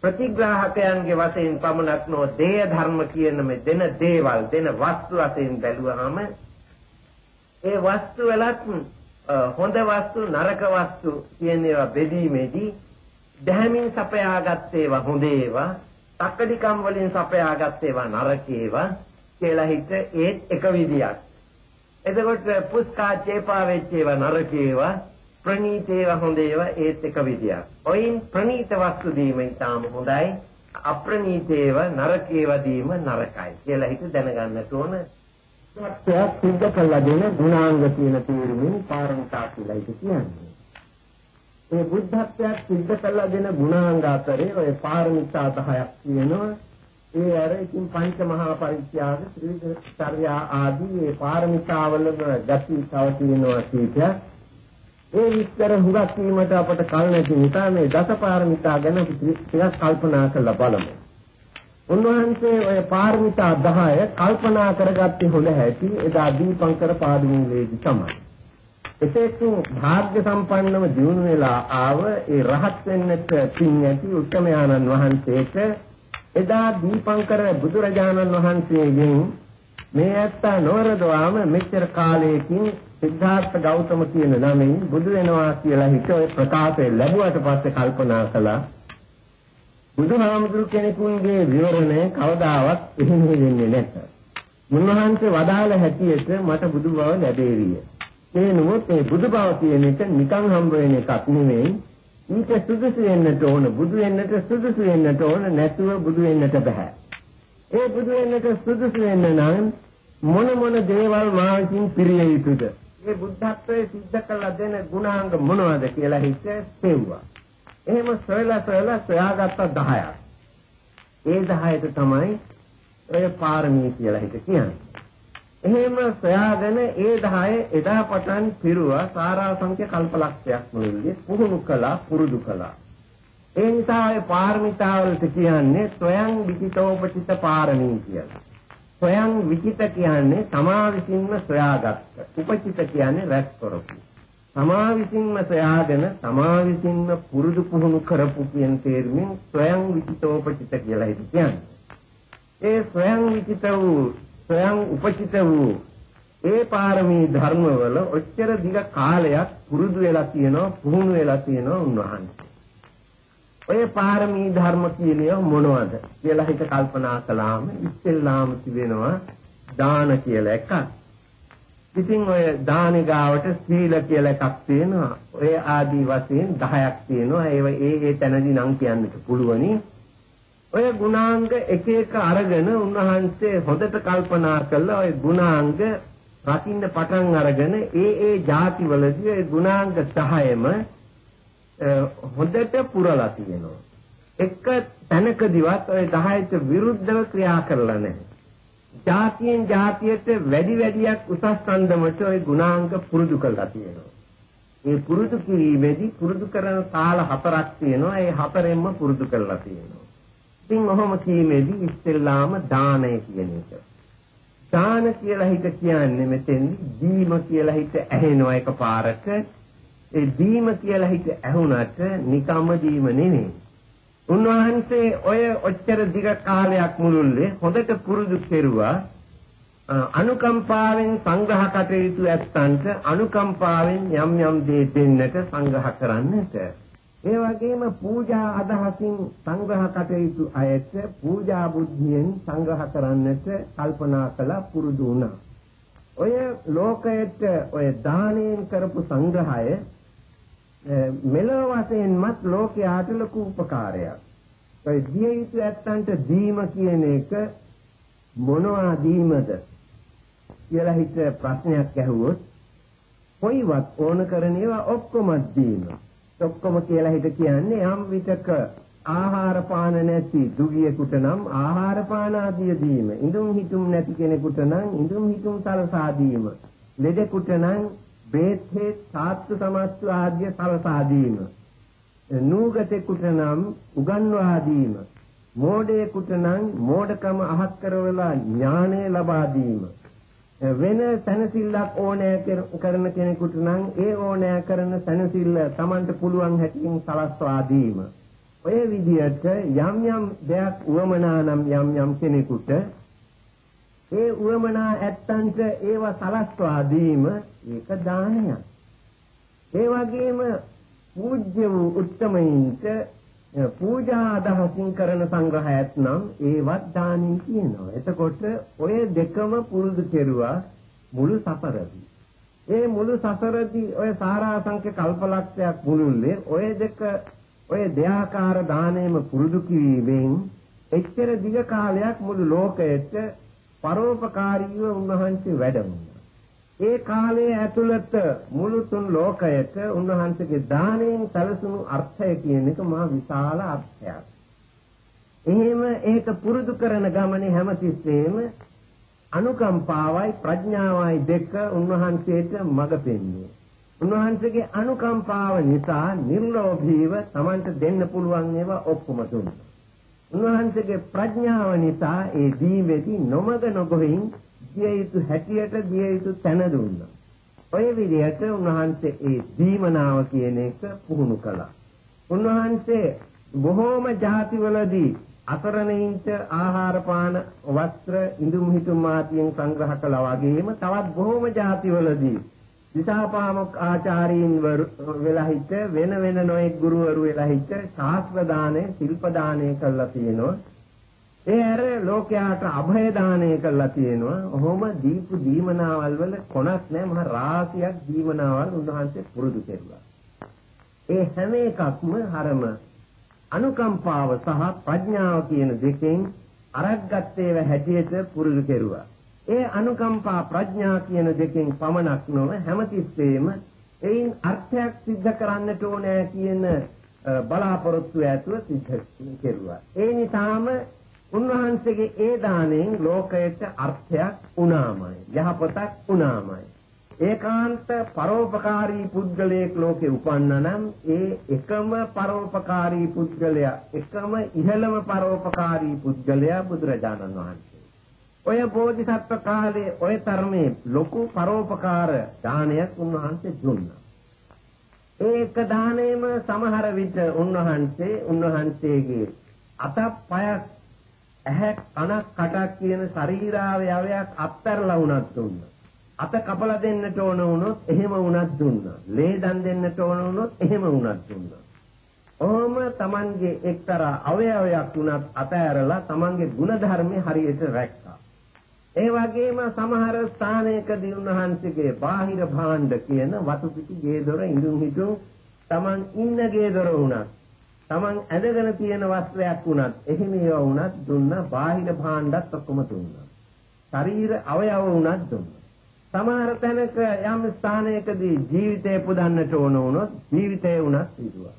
ප්‍රතිග්‍රාහකයන්ගේ වශයෙන් පමණක් නො දේය ධර්ම කියන මේ දෙන දේවල් දෙන වස්තු වශයෙන් බැලුවාම ඒ වස්තු වලත් හොඳ වස්තු නරක වස්තු කියන ඒවා බෙදීමේදී දැහැමින් සපයාගත් ඒවා හොඳ ඒවා තක්කඩිකම් වලින් සපයාගත් ඒවා නරක ඒවා කියලා හිත ඒත් එක විදියක් එතකොට පුස්කා චේපා වෙච්ච ඒවා නරක ඒවා ප්‍රණීත ඒවා හොඳ ඒවා ඒත් එක විදියක්. ඔයින් ප්‍රණීත වස්තු දීම ඉතාම හොඳයි. අප්‍රණීත ඒවා නරක ඒවා දීම නරකයි කියලා හිත දැනගන්නට ඕන. සත්‍යයක් සිද්ධ කළා දෙන ගුණාංග කියන තීරමින් පාරමිතා කියලා ඒක කියන්නේ. ඒ බුද්ධත්වයක් සිද්ධ කළා දෙන ගුණාංග අතරේ ඔය පාරමිතා 10ක් තියෙනවා. ඒ අර ඉතින් පංච මහා පරිත්‍යාග ත්‍රිවිධ චර්යා ආදී ඒ පාරමිතාවල ගති තව තියෙනවා කීපයක්. ඒ විස්තර හුඟක් වීමට අපට කල නැති නිසා මේ දසපාරමිතා ගැන ටිකක් කල්පනා කරලා බලමු. උන්වහන්සේ ඔය පාරමිතා 10 කල්පනා කරගත්තේ හොඳ හැටි එදා දීපංකර පාදමූලයේදී තමයි. එසේතු භාග්‍ය සම්පන්නව දිනු වෙලා ආව ඒ රහත් වෙන්නට පින් ඇති උත්තමයාණන් වහන්සේට එදා දීපංකර බුදුරජාණන් වහන්සේගෙන් මේ ඇත්තා නොරදවාම මෙච්චර කාලයකින් සිද්ධාර්ථ ගෞතම කියන නමින් බුදු වෙනවා කියලා හිත ඔය ප්‍රකාශය ලැබුවට පස්සේ කල්පනා කළා බුදුහාමුදුරු කෙනෙකුගේ විවරණය කවදාවත් එහෙම වෙන්නේ නැත. මුන්වහන්සේ වදාළ හැටියට මට බුදු බව ලැබේවිය. ඒ නමුත් මේ බුදු බව කියන එක නිකන් හම්බ වෙන එකක් නෙමෙයි. ඊට සුදුසු වෙන්නට ඕන බුදු වෙන්නට සුදුසු වෙන්නට ඕන නැතුව බුදු වෙන්නට බෑ. ඒ බුදු වෙන්නට සුදුසු වෙන්න නම් මොන මොන දේවල් මා විසින් පිරිය යුතුද? මේ බුද්ධත්වයේ සිද්ධ කළ දෙන ගුණාංග මොනවද කියලා හිත පෙව්වා. එහෙම සොයලා සොයලා සොයාගත්ත 10ක්. ඒ 10ට තමයි ඔය පාරමී කියලා හිත කියන්නේ. එහෙම සොයාගෙන ඒ 10 එදා පටන් පිරුවා සාරාංශක කල්පලක්ෂයක් මුළුල්ලේ පුහුණු කළා පුරුදු කළා. ඒ නිසා ඔය පාරමිතාවලට කියන්නේ ස්වයං විචිතෝපචිත පාරමී කියලා. ස්වයං විචිත කියන්නේ තමා විසින්ම සොයාගත්ත. උපචිත කියන්නේ රැස් කරපු. තමා විසින්ම සොයාගෙන තමා විසින්ම පුරුදු පුහුණු කරපු කියන තේරුමින් ස්වයං විචිතෝපචිත කියලා හිත කියන්නේ. ඒ ස්වයං විචිත වූ ස්වයං උපචිත වූ ඒ පාරමී ධර්මවල ඔච්චර දිග කාලයක් පුරුදු වෙලා තියෙනවා පුහුණු වෙලා තියෙනවා උන්වහන්සේ. ඔය පාරමී ධර්ම කියන්නේ මොනවද කියලා හිත කල්පනා කළාම ඉස්සෙල්ලාම තිබෙනවා දාන කියලා එකක්. ඉතින් ඔය දානි ගාවට සීල කියලා එකක් තියෙනවා. ඔය ආදී වශයෙන් 10ක් තියෙනවා. ඒව ඒ ඒ තැනදී නම් කියන්නට පුළුවනි. ඔය ගුණාංග එක එක අරගෙන උන්වහන්සේ හොඳට කල්පනා කළා ඔය ගුණාංග රකින්න පටන් අරගෙන ඒ ඒ ಜಾතිවලදී ඒ ගුණාංග 10ම හොඳට පුරලා තියෙනවා. එක තැනකදීවත් ඔය 10ට විරුද්ධව ක්‍රියා කරලා නැහැ. ජාතියෙන් ජාතියට වැඩි වැඩියක් උසස් සම්දමට ওই ගුණාංග පුරුදු කරලා තියෙනවා. මේ පුරුදු කිරීමේදී පුරුදු කරන තාල හතරක් තියෙනවා. ඒ හතරෙන්ම පුරුදු කරලා තියෙනවා. ඉතින් ඔහොම කීමේදී ඉස්තරලාම දානය කියන එක. දාන කියලා හිත කියන්නේ මෙතෙන් දීම කියලා හිත ඇහෙනවා එකපාරට ඒ දීම කියලා හිත ඇහුණට නිකම්ම දීම නෙමෙයි උන්වහන්සේ ඔය ඔච්චර දිග කාලයක් මුළුල්ලේ හොඳට පුරුදු කෙරුවා අනුකම්පාවෙන් සංග්‍රහ කටයුතු ඇත්තන්ට අනුකම්පාවෙන් යම් යම් දේ දෙන්නට සංග්‍රහ කරන්නට ඒ වගේම පූජා අදහසින් සංග්‍රහ කටයුතු අයට පූජා බුද්ධියෙන් සංග්‍රහ කරන්නට කල්පනා කළා පුරුදු වුණා. ඔය ලෝකයට ඔය දානයෙන් කරපු සංග්‍රහය මෙලොව වශයෙන්මත් ලෝකයාට ලොකු උපකාරයක්. ඒ දිය යුතු ඇත්තන්ට දීම කියන එක මොනවා දීමද කියලා හිත ප්‍රශ්නයක් ඇහුවොත් කොයිවත් ඕන කරන ඒවා ඔක්කොම දීම. ඔක්කොම කියලා හිත කියන්නේ යම් විතක ආහාර පාන නැති දුගියෙකුට නම් ආහාර පාන ආදිය දීම. ඉඳුම් හිටුම් නැති කෙනෙකුට නම් ඉඳුම් හිටුම් සලසා දීම. ලෙඩෙකුට නම් බේත් හේත් සාත්තු සමස්තු ආදිය සලසා දීම නූගතෙකුට නම් උගන්වා දීම. මෝඩයෙකුට නම් මෝඩකම අහක් කරවලා ඥානය ලබා දීම. වෙන සැනසෙල්ලක් ඕනෑ කරන කෙනෙකුට නම් ඒ ඕනෑ කරන සැනසෙල්ල Tamanට පුළුවන් හැටියෙන් සලස්වා දීම. ඔය විදිහට යම් යම් දෙයක් උවමනා නම් යම් යම් කෙනෙකුට ඒ උවමනා ඇත්තන්ට ඒව සලස්වා දීම ඒක දානයක්. ඒ වගේම පූජ්‍ය වූ උත්තමයින්ට පූජා අදහසින් කරන සංග්‍රහයත් නම් ඒවත් දානින් කියනවා. එතකොට ඔය දෙකම පුරුදු කෙරුවා මුළු සසරදී. ඒ මුළු සසරදී ඔය සාරාංශක කල්පලක්ෂයක් මුළුල්ලේ ඔය දෙක ඔය දෙආකාර දාණයම පුරුදු කිරීමෙන් එච්චර දිග කාලයක් මුළු ලෝකයට පරෝපකාරීව උන්වහන්සේ වැඩමුණා. ඒ කාලයේ ඇතුළත මුළු තුන් ලෝකයට උන්වහන්සේගේ දාණයෙන් සැලසුණු අර්ථය කියන එක මා විශාල අර්ථයක්. එහෙම ඒක පුරුදු කරන ගමනේ හැමතිස්සෙම අනුකම්පාවයි ප්‍රඥාවයි දෙක උන්වහන්සේට මඟ පෙන්වුවේ. උන්වහන්සේගේ අනුකම්පාව නිසා නිර්ලෝභීව Tamanට දෙන්න පුළුවන් ඒවා ඔක්කොම දුන්නා. උන්වහන්සේගේ ප්‍රඥාව නිසා ඒ දීමේදී නොමග නොගොහින් දිය යුතු හැටියට දිය යුතු තැන දුන්නා. ඔය විදිහට උන්වහන්සේ ඒ දීමනාව කියන එක පුහුණු කළා. උන්වහන්සේ බොහෝම ಜಾතිවලදී අතරණයින්ට ආහාර පාන වස්ත්‍ර ඉඳුම් හිටුම් ආදියෙන් සංග්‍රහ කළා වගේම තවත් බොහෝම ಜಾතිවලදී දිසාපාමොක් ආචාරීන් වෙලා හිට වෙන වෙන නොයෙක් ගුරුවරු වෙලා හිට ශාස්ත්‍ර දාණය, ශිල්ප දාණය කළා තියෙනවා. ඒ ඇර ලෝකයාට අභය දාණය කළා තියෙනවා. ඔහොම දීපු දීමනාවල් වල කොනක් නැහැ මහ රාශියක් දීමනාවල් උන්වහන්සේ පුරුදු කෙරුවා. ඒ හැම එකක්ම හරම අනුකම්පාව සහ ප්‍රඥාව කියන දෙකෙන් අරක්ගත්තේව හැටියට පුරුදු කෙරුවා. ඒ අනුකම්පා ප්‍රඥා කියන දෙකෙන් පමණක් නොව හැමතිස්සෙම එයින් අර්ථයක් සිද්ධ කරන්නට ඕනෑ කියන බලාපොරොත්තු ඇතුව සිද්ධ කෙරුවා. ඒ නිසාම උන්වහන්සේගේ ඒ දාණයෙන් ලෝකයට අර්ථයක් උනාමයි. යහපතක් උනාමයි. ඒකාන්ත පරෝපකාරී පුද්ගලයෙක් ලෝකේ උපන්නා නම් ඒ එකම පරෝපකාරී පුද්ගලයා එකම ඉහළම පරෝපකාරී පුද්ගලයා බුදුරජාණන් වහන්සේ. ඔය බෝධිසත්ව කාලේ ඔය තරමේ ලොකු පරෝපකාර දානයක් උන්වහන්සේ දුන්නා. ඒක දාණයම සමහර විට උන්වහන්සේ උන්වහන්සේගේ අතක් පයක් ඇහැ කනක් කටක් කියන ශරීරාවයවයක් අත්තරලා වුණත් දුන්නා. අත කපලා දෙන්නට ඕන වුණොත් එහෙම වුණත් දුන්නා. ලේ දන් දෙන්නට ඕන වුණොත් එහෙම වුණත් දුන්නා. ඔහොම Tamange එක්තරා අවයවයක් වුණත් අතෑරලා Tamange ಗುಣධර්මයේ හරියට රැක්කා. ඒ වගේම සමහර ස්ථානයකදී උන්වහන්සේගේ බාහිර භාණ්ඩ කියන වතු පිටි ගේ දොර ඉඳුන් හිටුන් Taman ඉන්න ගේ දොර වුණත් Taman ඇඳගෙන තියෙන වස්ත්‍රයක් වුණත් එහෙම ඒවා වුණත් දුන්න බාහිර භාණ්ඩත් ඔක්කොම දුන්නා. ශරීර අවයව වුණත් දුන්නා. සමහර තැනක යම් ස්ථානයකදී ජීවිතේ පුදන්නට ඕන වුණොත් ජීවිතේ වුණත් පිටුවා.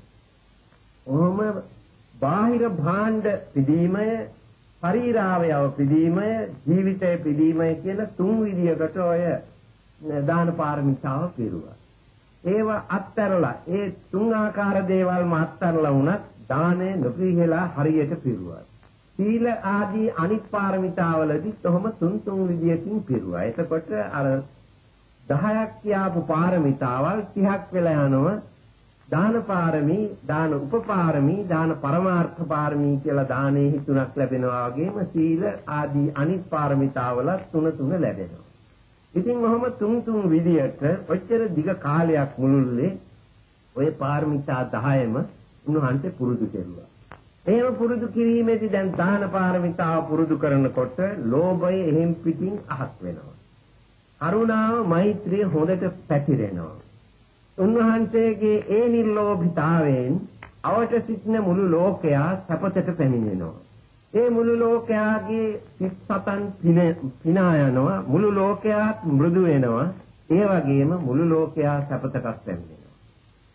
ඔහොම බාහිර භාණ්ඩ පිදීමය ශරීරාවයව පිළීමය ජීවිතය පිළීමය කියන තුන් විදියකට ඔය දාන පාරමිතාව පිරුවා. ඒව අත්තරලා ඒ තුන් ආකාර දේවල්ම අත්තරලා වුණත් දානය නොපිළිහෙලා හරියට පිරුවා. සීල ආදී අනිත් පාරමිතාවලදීත් ඔහොම තුන් තුන් විදියකින් පිරුවා. එතකොට අර 10ක් කියාපු පාරමිතාවල් 30ක් වෙලා යනවා දාන පාරමී, දාන උපපාරමී, දාන පරමාර්ථ පාරමී කියලා දානේ තුනක් ලැබෙනවා වගේම සීල ආදී අනිත් පාරමිතාවල තුන තුන ලැබෙනවා. ඉතින් ඔහොම තුන් තුන් විදියට ඔච්චර දිග කාලයක් මුළුල්ලේ ඔය පාරමිතා 10ම උන්වහන්සේ පුරුදු කෙරුවා. එහෙම පුරුදු කිරීමේදී දැන් දාන පාරමිතාව පුරුදු කරනකොට ලෝභය එහෙම් පිටින් අහක් වෙනවා. කරුණාව මෛත්‍රිය හොඳට පැතිරෙනවා. උන්වහන්සේගේ ඒ නිර්ලෝභීතාවයෙන් අවට සිටින මුළු ලෝකයා සපතට පැමිණෙනවා. ඒ මුළු ලෝකයාගේ සිත් සතන් පිනා යනවා මුළු ලෝකයාත් මෘදු වෙනවා ඒ වගේම මුළු ලෝකයා සපතටත් පැමිණෙනවා.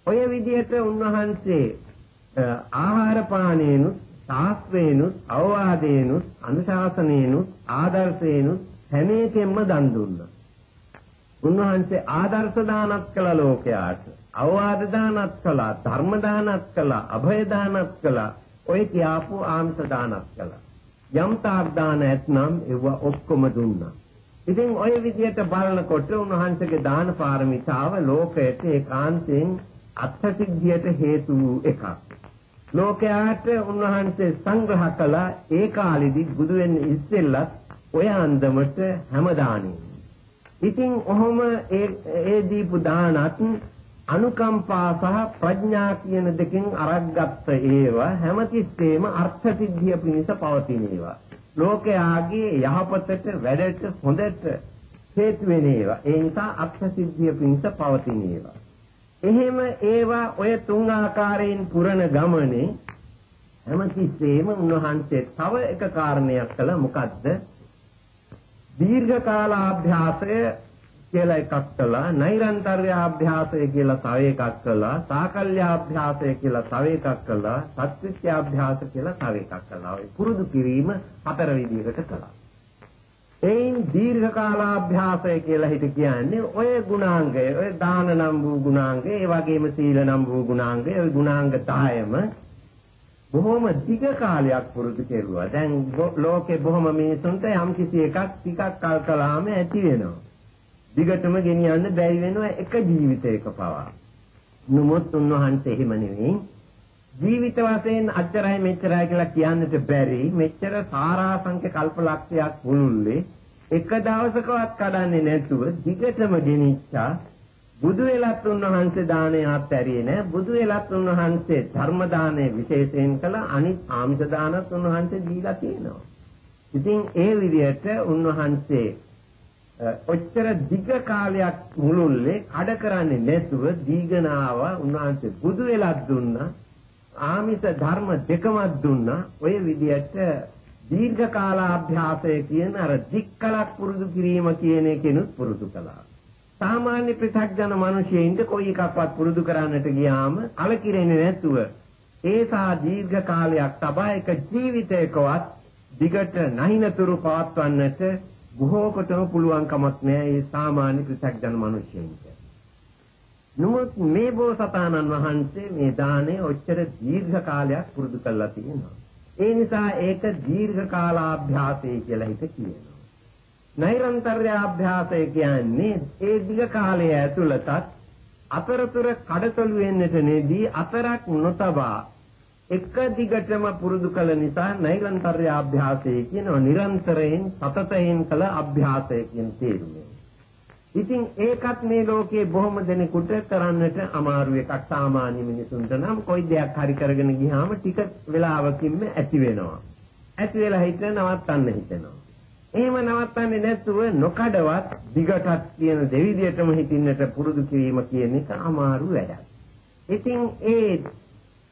ඔය විදිහට උන්වහන්සේ ආහාර පානේනුත් ශාස්ත්‍රේනුත් අවවාදේනුත් අනුශාසනේනුත් ආදර්ශේනුත් හැම එකෙන්ම දන් දුන්නා. උන්වහන්සේ ආදර්ශ දානත් කළ ලෝකයාට අවවාද දානත් කළා ධර්ම දානත් කළා අභය දානත් කළා ඔය කියාපු ආංශ දානත් කළා. යම් තාක් දාන ඇතනම් ඒව ඔක්කොම දුන්නා. ඉතින් ඔය විදිහට බලනකොට උන්වහන්සේගේ දාන පාරමිතාව ලෝකයට ඒකාන්තයෙන් අත්සිද්ධියට හේතු එකක්. ලෝකයාට උන්වහන්සේ සංග්‍රහ කළ ඒ කාලෙදි බුදු වෙන්න ඉස්සෙල්ලත් ඔය අන්දමට හැමදානින්. ඉතින් ඔහොම ඒ ඒ දීපු දානත් අනුකම්පා සහ ප්‍රඥා කියන දෙකෙන් අරක්ගත්ත ඒවා හැමතිස්සෙම අර්ථ සිද්ධිය පිණිස පවතින ඒවා. ලෝකයාගේ යහපතට වැඩට හොඳට හේතු වෙන ඒවා. ඒ නිසා අර්ථ සිද්ධිය පිණිස පවතින ඒවා. එහෙම ඒවා ඔය තුන් ආකාරයෙන් පුරන ගමනේ හැමතිස්සෙම උන්වහන්සේ තව එක කාරණයක් කළා මොකද්ද? දීර්ඝ කාලාභ්‍යාසය කියලා එකක් කළා නෛරන්තරය අභ්‍යාසය කියලා තව එකක් කළා සාකල්යාභ්‍යාසය කියලා තව එකක් කළා සත්‍විත්‍යාභ්‍යාස කියලා තව එකක් කළා. ඔය පුරුදු කිරීම හතර විදිහකට කළා. එයින් දීර්ඝ කාලාභ්‍යාසය කියලා හිත කියන්නේ ඔය ගුණාංගය ඔය දාන නම් වූ ගුණාංගය ඒ වගේම සීල නම් වූ ගුණාංගය ඔය ගුණාංග 10ම බොහොම දිග කාලයක් පුරුදු කෙරුවා. දැන් ලෝකේ බොහොම මිනිසුන්ට යම් කිසි එකක් ටිකක් කල් කළාම ඇති වෙනවා. දිගටම ගෙනියන්න බැරි වෙනවා එක ජීවිතයක පවා. නමුත් උන්වහන්සේ එහෙම නෙවෙයි. ජීවිත වශයෙන් අච්චරයි මෙච්චරයි කියලා කියන්නට බැරි මෙච්චර සාරාංශක කල්පලක්ෂයක් මුළුල්ලේ එක දවසකවත් කඩන්නේ නැතුව දිගටම ගෙනිච්චා බුදු වෙලත් උන්වහන්සේ දානය අත්හැරියේ නෑ බුදු වෙලත් උන්වහන්සේ ධර්ම දානය විශේෂයෙන් කළ අනිත් ආමිෂ දානත් උන්වහන්සේ දීලා තියෙනවා. ඉතින් ඒ විදිහට උන්වහන්සේ ඔච්චර දිග කාලයක් මුළුල්ලේ කඩ කරන්නේ නැතුව දීගනාව උන්වහන්සේ බුදු වෙලත් දුන්නා ආමිෂ ධර්ම දෙකමත් දුන්නා ඔය විදිහට දීර්ඝ කාලාභ්‍යාසය කියන අර දික්කලක් පුරුදු කිරීම කියන එකෙනුත් පුරුදු කළා. සාමාන්‍ය පෘථග්ජන මිනිසෙයින්ට කොයි එකක්වත් පුරුදු කරන්නට ගියාම කලකිරෙන්නේ නැතුව ඒසා දීර්ඝ කාලයක් තබා එක ජීවිතයකවත් දිගට නැහිනතුරු පවත්වන්නට බොහෝ කොටම පුළුවන් කමක් නෑ ඒ සාමාන්‍ය පෘථග්ජන මිනිසෙයින්ට. නමුත් මේ බෝසතාණන් වහන්සේ මේ දාණය ඔච්චර දීර්ඝ කාලයක් පුරුදු කරලා තියෙනවා. ඒ නිසා ඒක දීර්ඝ කාලාභ්‍යාසය කියලා හිත කියනවා. නෛරන්තරය අභ්‍යාසය කියන්නේ ඒ දිග කාලය ඇතුළතත් අතරතුර කඩතොළු වෙන්නට නෙදී අතරක් නොතබා එක දිගටම පුරුදු කළ නිසා නෛරන්තරය අභ්‍යාසය කියනවා නිරන්තරයෙන් සතතයෙන් කළ අභ්‍යාසය කියන තේරුම. ඉතින් ඒකත් මේ ලෝකේ බොහොම දෙනෙකුට කරන්නට අමාරු එකක් සාමාන්‍ය මිනිසුන්ට නම් කොයි දෙයක් හරි කරගෙන ගියාම ටික වෙලාවකින්ම ඇති වෙනවා. ඇති වෙලා හිට නවත්තන්න හිතෙනවා. එහෙම නවත්තන්නේ නැතුව නොකඩවත් දිගටත් කියන දෙවිදියටම හිටින්නට පුරුදු කිරීම කියන එක අමාරු වැඩක්. ඉතින් ඒ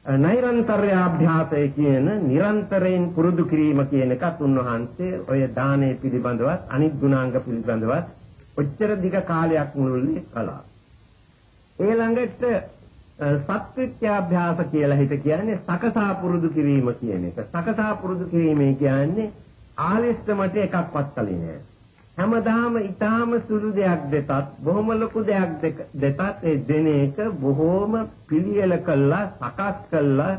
නෛරන්තරය අභ්‍යාසය කියන නිරන්තරයෙන් පුරුදු කිරීම කියන එකත් උන්වහන්සේ ඔය දානය පිළිබඳවත් අනිත් ගුණාංග පිළිබඳවත් ඔච්චර දිග කාලයක් මුළුල්ලේ කළා. ඊළඟට සත්‍විත්‍යාභ්‍යාස කියලා හිත කියන්නේ සකසා පුරුදු කිරීම කියන එක. සකසා පුරුදු කිරීමේ කියන්නේ ආලිස්තමට එකක්වත් කලේ නෑ. හැමදාම ඊටාම සුළු දෙයක් දෙතත් බොහොම ලොකු දෙයක් දෙතත් ඒ දෙන එක බොහොම පිළියෙල කළා සකස් කළා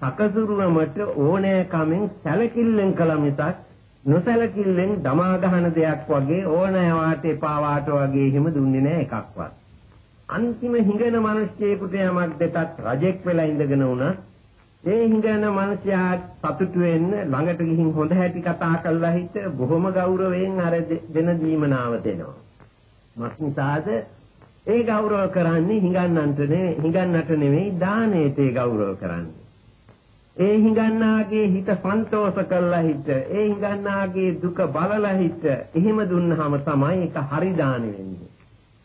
සකසුරුවමට ඕනෑකමින් සැලකිල්ලෙන් කළ මිසක් නොසැලකිල්ලෙන් දමා ගහන දෙයක් වගේ ඕනෑ වාටේ පාවාට වගේ හිම දුන්නේ නෑ එකක්වත්. අන්තිම හිඟන මිනිස්සෙකුට යමක් දෙතත් රජෙක් වෙලා ඉඳගෙන උනත් ඒ හිඟන මිනිසයා සතුටු වෙන්න ළඟට ගිහින් හොඳ හැටි කතා කරලා හිට බොහොම ගෞරවයෙන් අර දෙන දීමනාව දෙනවා. මක්නිසාද ඒ ගෞරව කරන්නේ හිඟන්නන්ට නෙවෙයි හිඟන්නට නෙවෙයි දානෙට ඒ ගෞරව කරන්නේ. ඒ හිඟන්නාගේ හිත සන්තෝෂ කරලා හිට ඒ හිඟන්නාගේ දුක බලලා හිට එහෙම දුන්නාම තමයි ඒක හරි දානෙ වෙන්නේ.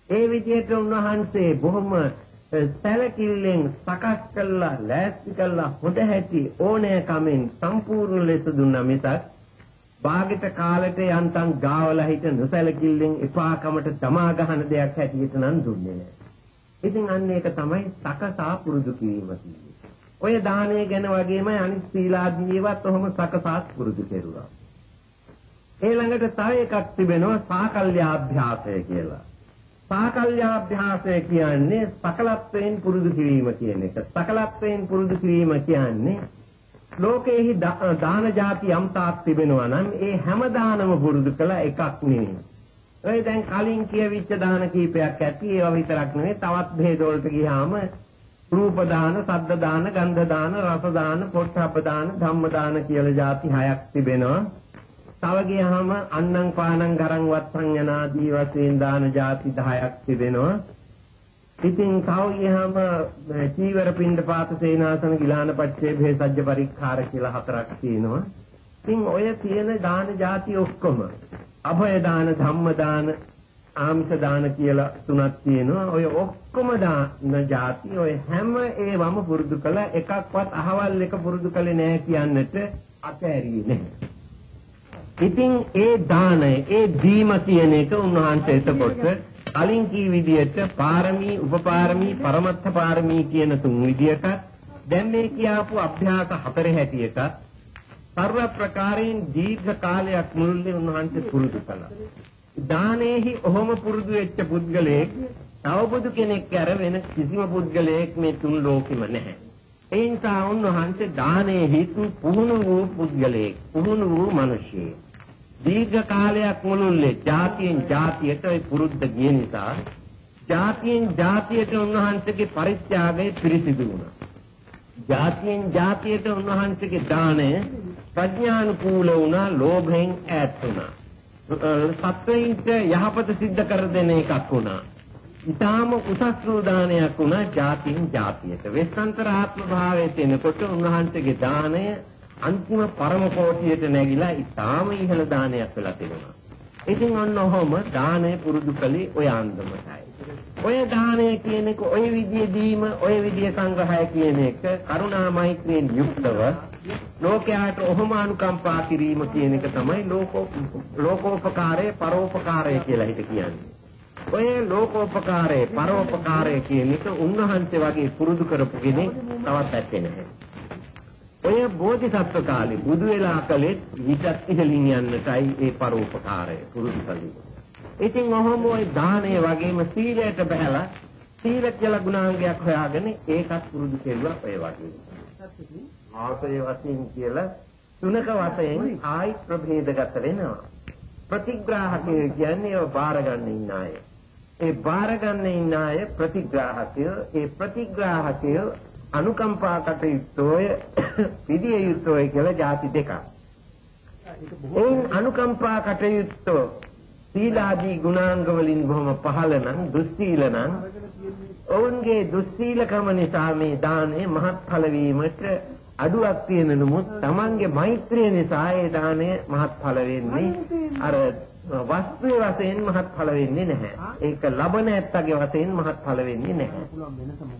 ඒ විදිහට උන්වහන්සේ බොහොම සැලකිල්ලෙන් සකස් කළා ලෑස්ති කළා හොඳ හැටි ඕනෑ කමෙන් සම්පූර්ණ ලෙස දුන්නා මිසක් බාගෙට කාලෙට යන්තම් ගාවලා හිට නොසැලකිල්ලෙන් එපාකමට තමා ගහන දෙයක් හැටියට නම් දුන්නේ නැහැ. ඉතින් අන්න ඒක තමයි සකසා පුරුදු කිරීම කියන්නේ. ඔය දානය ගැන වගේම අනිත් සීලාදීවත් ඔහොම සකසාත් පුරුදු කෙරුවා. ඊළඟට තව එකක් තිබෙනවා සාකල්යාභ්‍යාසය කියලා. සාකල්යාභ්‍යාසය කියන්නේ සකලත්වයෙන් පුරුදු කිරීම කියන එක. සකලත්වයෙන් පුරුදු කිරීම කියන්නේ ලෝකයේහි දාන જાති යම් තාක් තිබෙනවා නම් ඒ හැම දානම පුරුදු කළ එකක් නෙවෙයි. ඔය දැන් කලින් කියවිච්ච දාන කීපයක් ඇති ඒවා විතරක් නෙවෙයි තවත් භේද වලට ගියාම රූප දාන, සද්ද දාන, ගන්ධ දාන, රස දාන, පොට්ටබ්බ දාන, ධම්ම දාන කියලා જાති හයක් තිබෙනවා. තව ගියාම අන්නම් පානම් ගරන් වත්සන් යන ආදී වශයෙන් දාන ಜಾති 10ක් තිබෙනවා. ඉතින් තව ගියාම චීවර පින්ඩ පාත සේනාසන ගිලාන පච්චේ භේසජ්‍ය පරික්ඛාර කියලා හතරක් තියෙනවා. ඉතින් ඔය තියෙන දාන ಜಾති ඔක්කොම අභය දාන ධම්ම දාන ආම්ස දාන කියලා තුනක් තියෙනවා. ඔය ඔක්කොම දාන ಜಾති ඔය හැම ඒවම පුරුදු කළා එකක්වත් අහවල් එක පුරුදු කළේ නෑ කියන්නට අතෑරියේ නෑ. ඉතින් ඒ දාණය ඒ දීම කියන එක උන්වහන්සේ එතකොට කලින් කී විදිහට පාරමී උපපාරමී පරමත්ථ පාරමී කියන තුන් විදිහට දැන් මේ කියාපු අභ්‍යාස හතරේ හැටියට සර්ව ප්‍රකාරයෙන් දීර්ඝ කාලයක් මුළුල්ලේ උන්වහන්සේ පුරුදු කළා. දානේහි ඔහොම පුරුදු වෙච්ච පුද්ගලයෙක් තවබුදු කෙනෙක් කර වෙන කිසිම පුද්ගලයෙක් මේ තුන් ලෝකෙම නැහැ. ඒ නිසා උන්වහන්සේ දානයේ හිතු පුහුණු වූ පුද්ගලයෙක් පුහුණු වූ මිනිසෙක් දීර්ඝ කාලයක් මුළුල්ලේ ජාතියෙන් ජාතියට ඒ පුරුද්ද ගිය නිසා ජාතියෙන් ජාතියට උන්වහන්සේගේ පරිත්‍යාගය පිරිසිදු වුණා. ජාතියෙන් ජාතියට උන්වහන්සේගේ දාණය ප්‍රඥානුකූල වුණා, ලෝභයෙන් ඈත් වුණා. සත්වයින්ට යහපත සිද්ධ කර දෙන එකක් වුණා. ඊටාම උසස් දානයක් වුණා ජාතියෙන් ජාතියට. වෙස්සන්තර ආත්ම භාවයේ තැනකොට උන්වහන්සේගේ දාණය අන්තිම පරම කෝටියට නැගිලා ඉතාම ඉහළ දානයක් වෙලා තිබුණා. ඉතින් ඔන්න ඔහොම දානය පුරුදු කළේ ඔය අන්දමටයි. ඔය දානය කියන එක ඔය විදියදීම ඔය විදිය සංග්‍රහය කියන එක කරුණා මෛත්‍රියෙන් යුක්තව ලෝකයාට ඔහොම අනුකම්පා කිරීම කියන එක තමයි ලෝකෝ ලෝකෝපකාරය පරෝපකාරය කියලා හිත කියන්නේ. ඔය ලෝකෝපකාරය පරෝපකාරය කියන එක උන්වහන්සේ වගේ පුරුදු කරපු කෙනෙක් තවත් ඇත්තේ නැහැ. ඔය බෝධිසත්ව කාලේ බුදු වෙලා කලෙත් හිතත් ඉහළින් යන්නටයි ඒ පරෝපකාරය පුරුදු කළේ. ඉතින් ඔහොම ওই දාණය වගේම සීලයට බහැලා සීල කියලා ගුණාංගයක් හොයාගෙන ඒකත් පුරුදු කෙරුවා ඔය වගේ. ආසය වශයෙන් කියලා තුනක වශයෙන් ආයි ප්‍රභේදගත වෙනවා. ප්‍රතිග්‍රාහකය කියන්නේ ඒව බාරගන්න ඉන්න අය. ඒ බාරගන්න ඉන්න අය ප්‍රතිග්‍රාහකය ඒ ප්‍රතිග්‍රාහකය අනුකම්පා කටයුත්තෝය [COUGHS] පිළිය යුත්තෝය කියලා ಜಾති දෙකක්. එයින් අනුකම්පා කටයුත්තෝ සීලාදී ගුණාංග වලින් බොහොම පහළ නම් දුස්සීල නම් ඔවුන්ගේ දුස්සීලකම නිසා මේ දානේ මහත්ඵල වීමට අඩුවක් තියෙන නමුත් Tamange මෛත්‍රිය නිසා ඒ දාණය මහත්ඵල වෙන්නේ අර වස්තුවේ වශයෙන් මහත්ඵල වෙන්නේ නැහැ. ඒක ලබන ඇත්තගේ වශයෙන් මහත්ඵල වෙන්නේ නැහැ.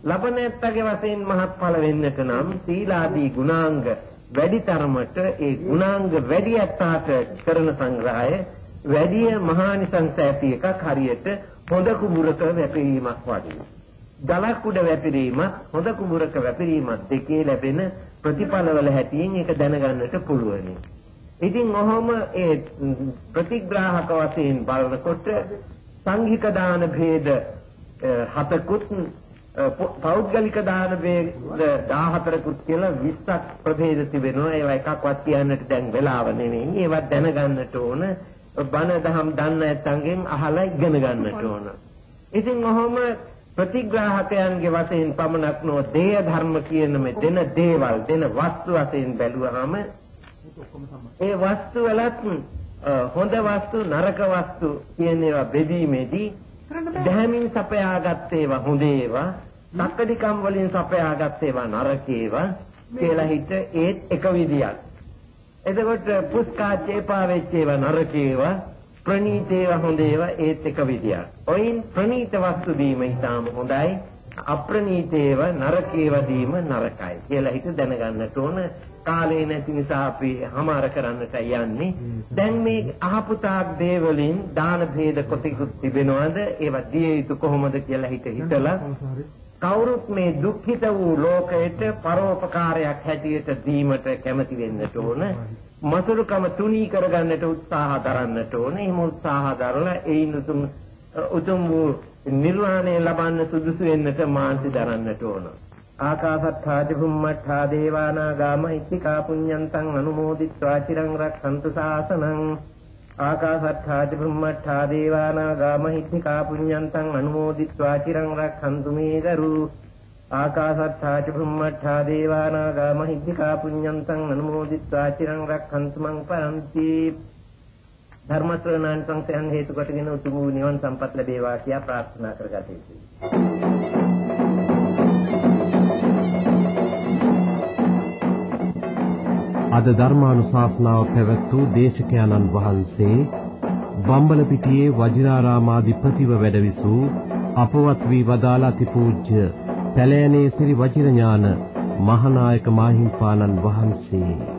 ලබන ඇත්තගේ වශයෙන් මහත්ඵල වෙන්නට නම් සීලාදී ගුණාංග වැඩි තරමට ඒ ගුණාංග වැඩි ඇත්තාට කරන සංග්‍රහය වැඩි මහානිසංස ඇති එකක් හරියට හොඳ කුඹුරක වැපීමක් වගේ. ගලක් උඩ වැපිරීමත් හොඳ කුඹුරක වැපිරීමත් දෙකේ ලැබෙන ප්‍රතිඵලවල හැටියෙන් ඒක දැනගන්නට පුළුවනි. ඉතින් ඔහොම ඒ ප්‍රතිග්‍රාහක වශයෙන් බලනකොට සංඝික දාන භේද හතකුත් පෞද්ගලික දාන භේද 14කුත් කියලා 20ක් ප්‍රභේද තිබෙනවා. ඒවා එකක්වත් කියන්නට දැන් වෙලාව නෙවෙයි. ඒවා දැනගන්නට ඕන. බණ දහම් දන්න නැත්නම්ගෙන් අහලා ඉගෙන ගන්නට ඕන. ඉතින් ඔහොම ප්‍රතිග්‍රාහකයන්ගේ වශයෙන් පමණක් නො දේය ධර්ම කියන මේ දෙන දේවල් දෙන වස්තු වශයෙන් බැලුවහම ඒ වස්තු වලත් හොඳ වස්තු නරක වස්තු කියන ඒවා බෙදීමේදී දැහැමින් සපයාගත් ඒවා හොඳ ඒවා නක්කඩිකම් වලින් සපයාගත් ඒවා නරක ඒවා කියලා හිත ඒත් එක විදියක් එතකොට පුස්කාචේපා වෙච්ච ඒවා නරක ඒවා ප්‍රණීත ඒවා හොඳ ඒවා ඒත් එක විදියක්. ඔයින් ප්‍රණීත වස්තු දීම ඊටාම හොඳයි. අප්‍රණීත ඒවා නරක ඒවා දීම නරකයි කියලා හිත දැනගන්නට ඕන. කාලේ නැති නිසා අපි හමාර කරන්නට යන්නේ. දැන් මේ අහපු තාක් දේවලින් දාන භේද කොටිකුත් තිබෙනවද? ඒවා දිය යුතු කොහොමද කියලා හිත හිතලා කවුරුත් මේ දුක්ඛිත වූ ලෝකයට පරෝපකාරයක් හැටියට දීමට කැමති වෙන්නට ඕන. මසුරුකම තුනී කරගන්නට උත්සාහ දරන්නට ඕන. එහෙම උත්සාහ දරලා ඒින් උතුම් උතුම් වූ නිර්වාණය ලබන්න සුදුසු වෙන්නට මානසි දරන්නට ඕන. ආකාසත්ථාජ භුම්මත්ථා දේවානාගා මහිත්‍තිකා පුඤ්ඤන්තං අනුමෝදිත්වා චිරං රක්ඛන්තු ශාසනං ආකාසත්ථාජ භුම්මත්ථා දේවානාගා මහිත්‍තිකා පුඤ්ඤන්තං අනුමෝදිත්වා චිරං රක්ඛන්තු මේ දරු ආකාසත්තා ච බුම්මත්තා දේවානාගා මහිද්దికා පුඤ්ඤන්තං අනුමෝදිත්වා චිරං රක්ඛන්තු මං පරන්ති ධර්ම ශ්‍රවණාන් සංසයන් හේතු කොටගෙන උතුම් වූ නිවන් සම්පත් ලැබේවා කියා ප්‍රාර්ථනා කරගත යුතුයි. අද ධර්මානුශාසනාව පැවැත් වූ දේශකයන්න් වහන්සේ බම්බලපිටියේ වජිරාරාමාධිපතිව වැඩවිසූ අපවත් වී වදාළ අතිපූජ්‍ය පැලෑනේ සිරි වජිරඥාන මහානායක මාහිම්පාණන් වහන්සේ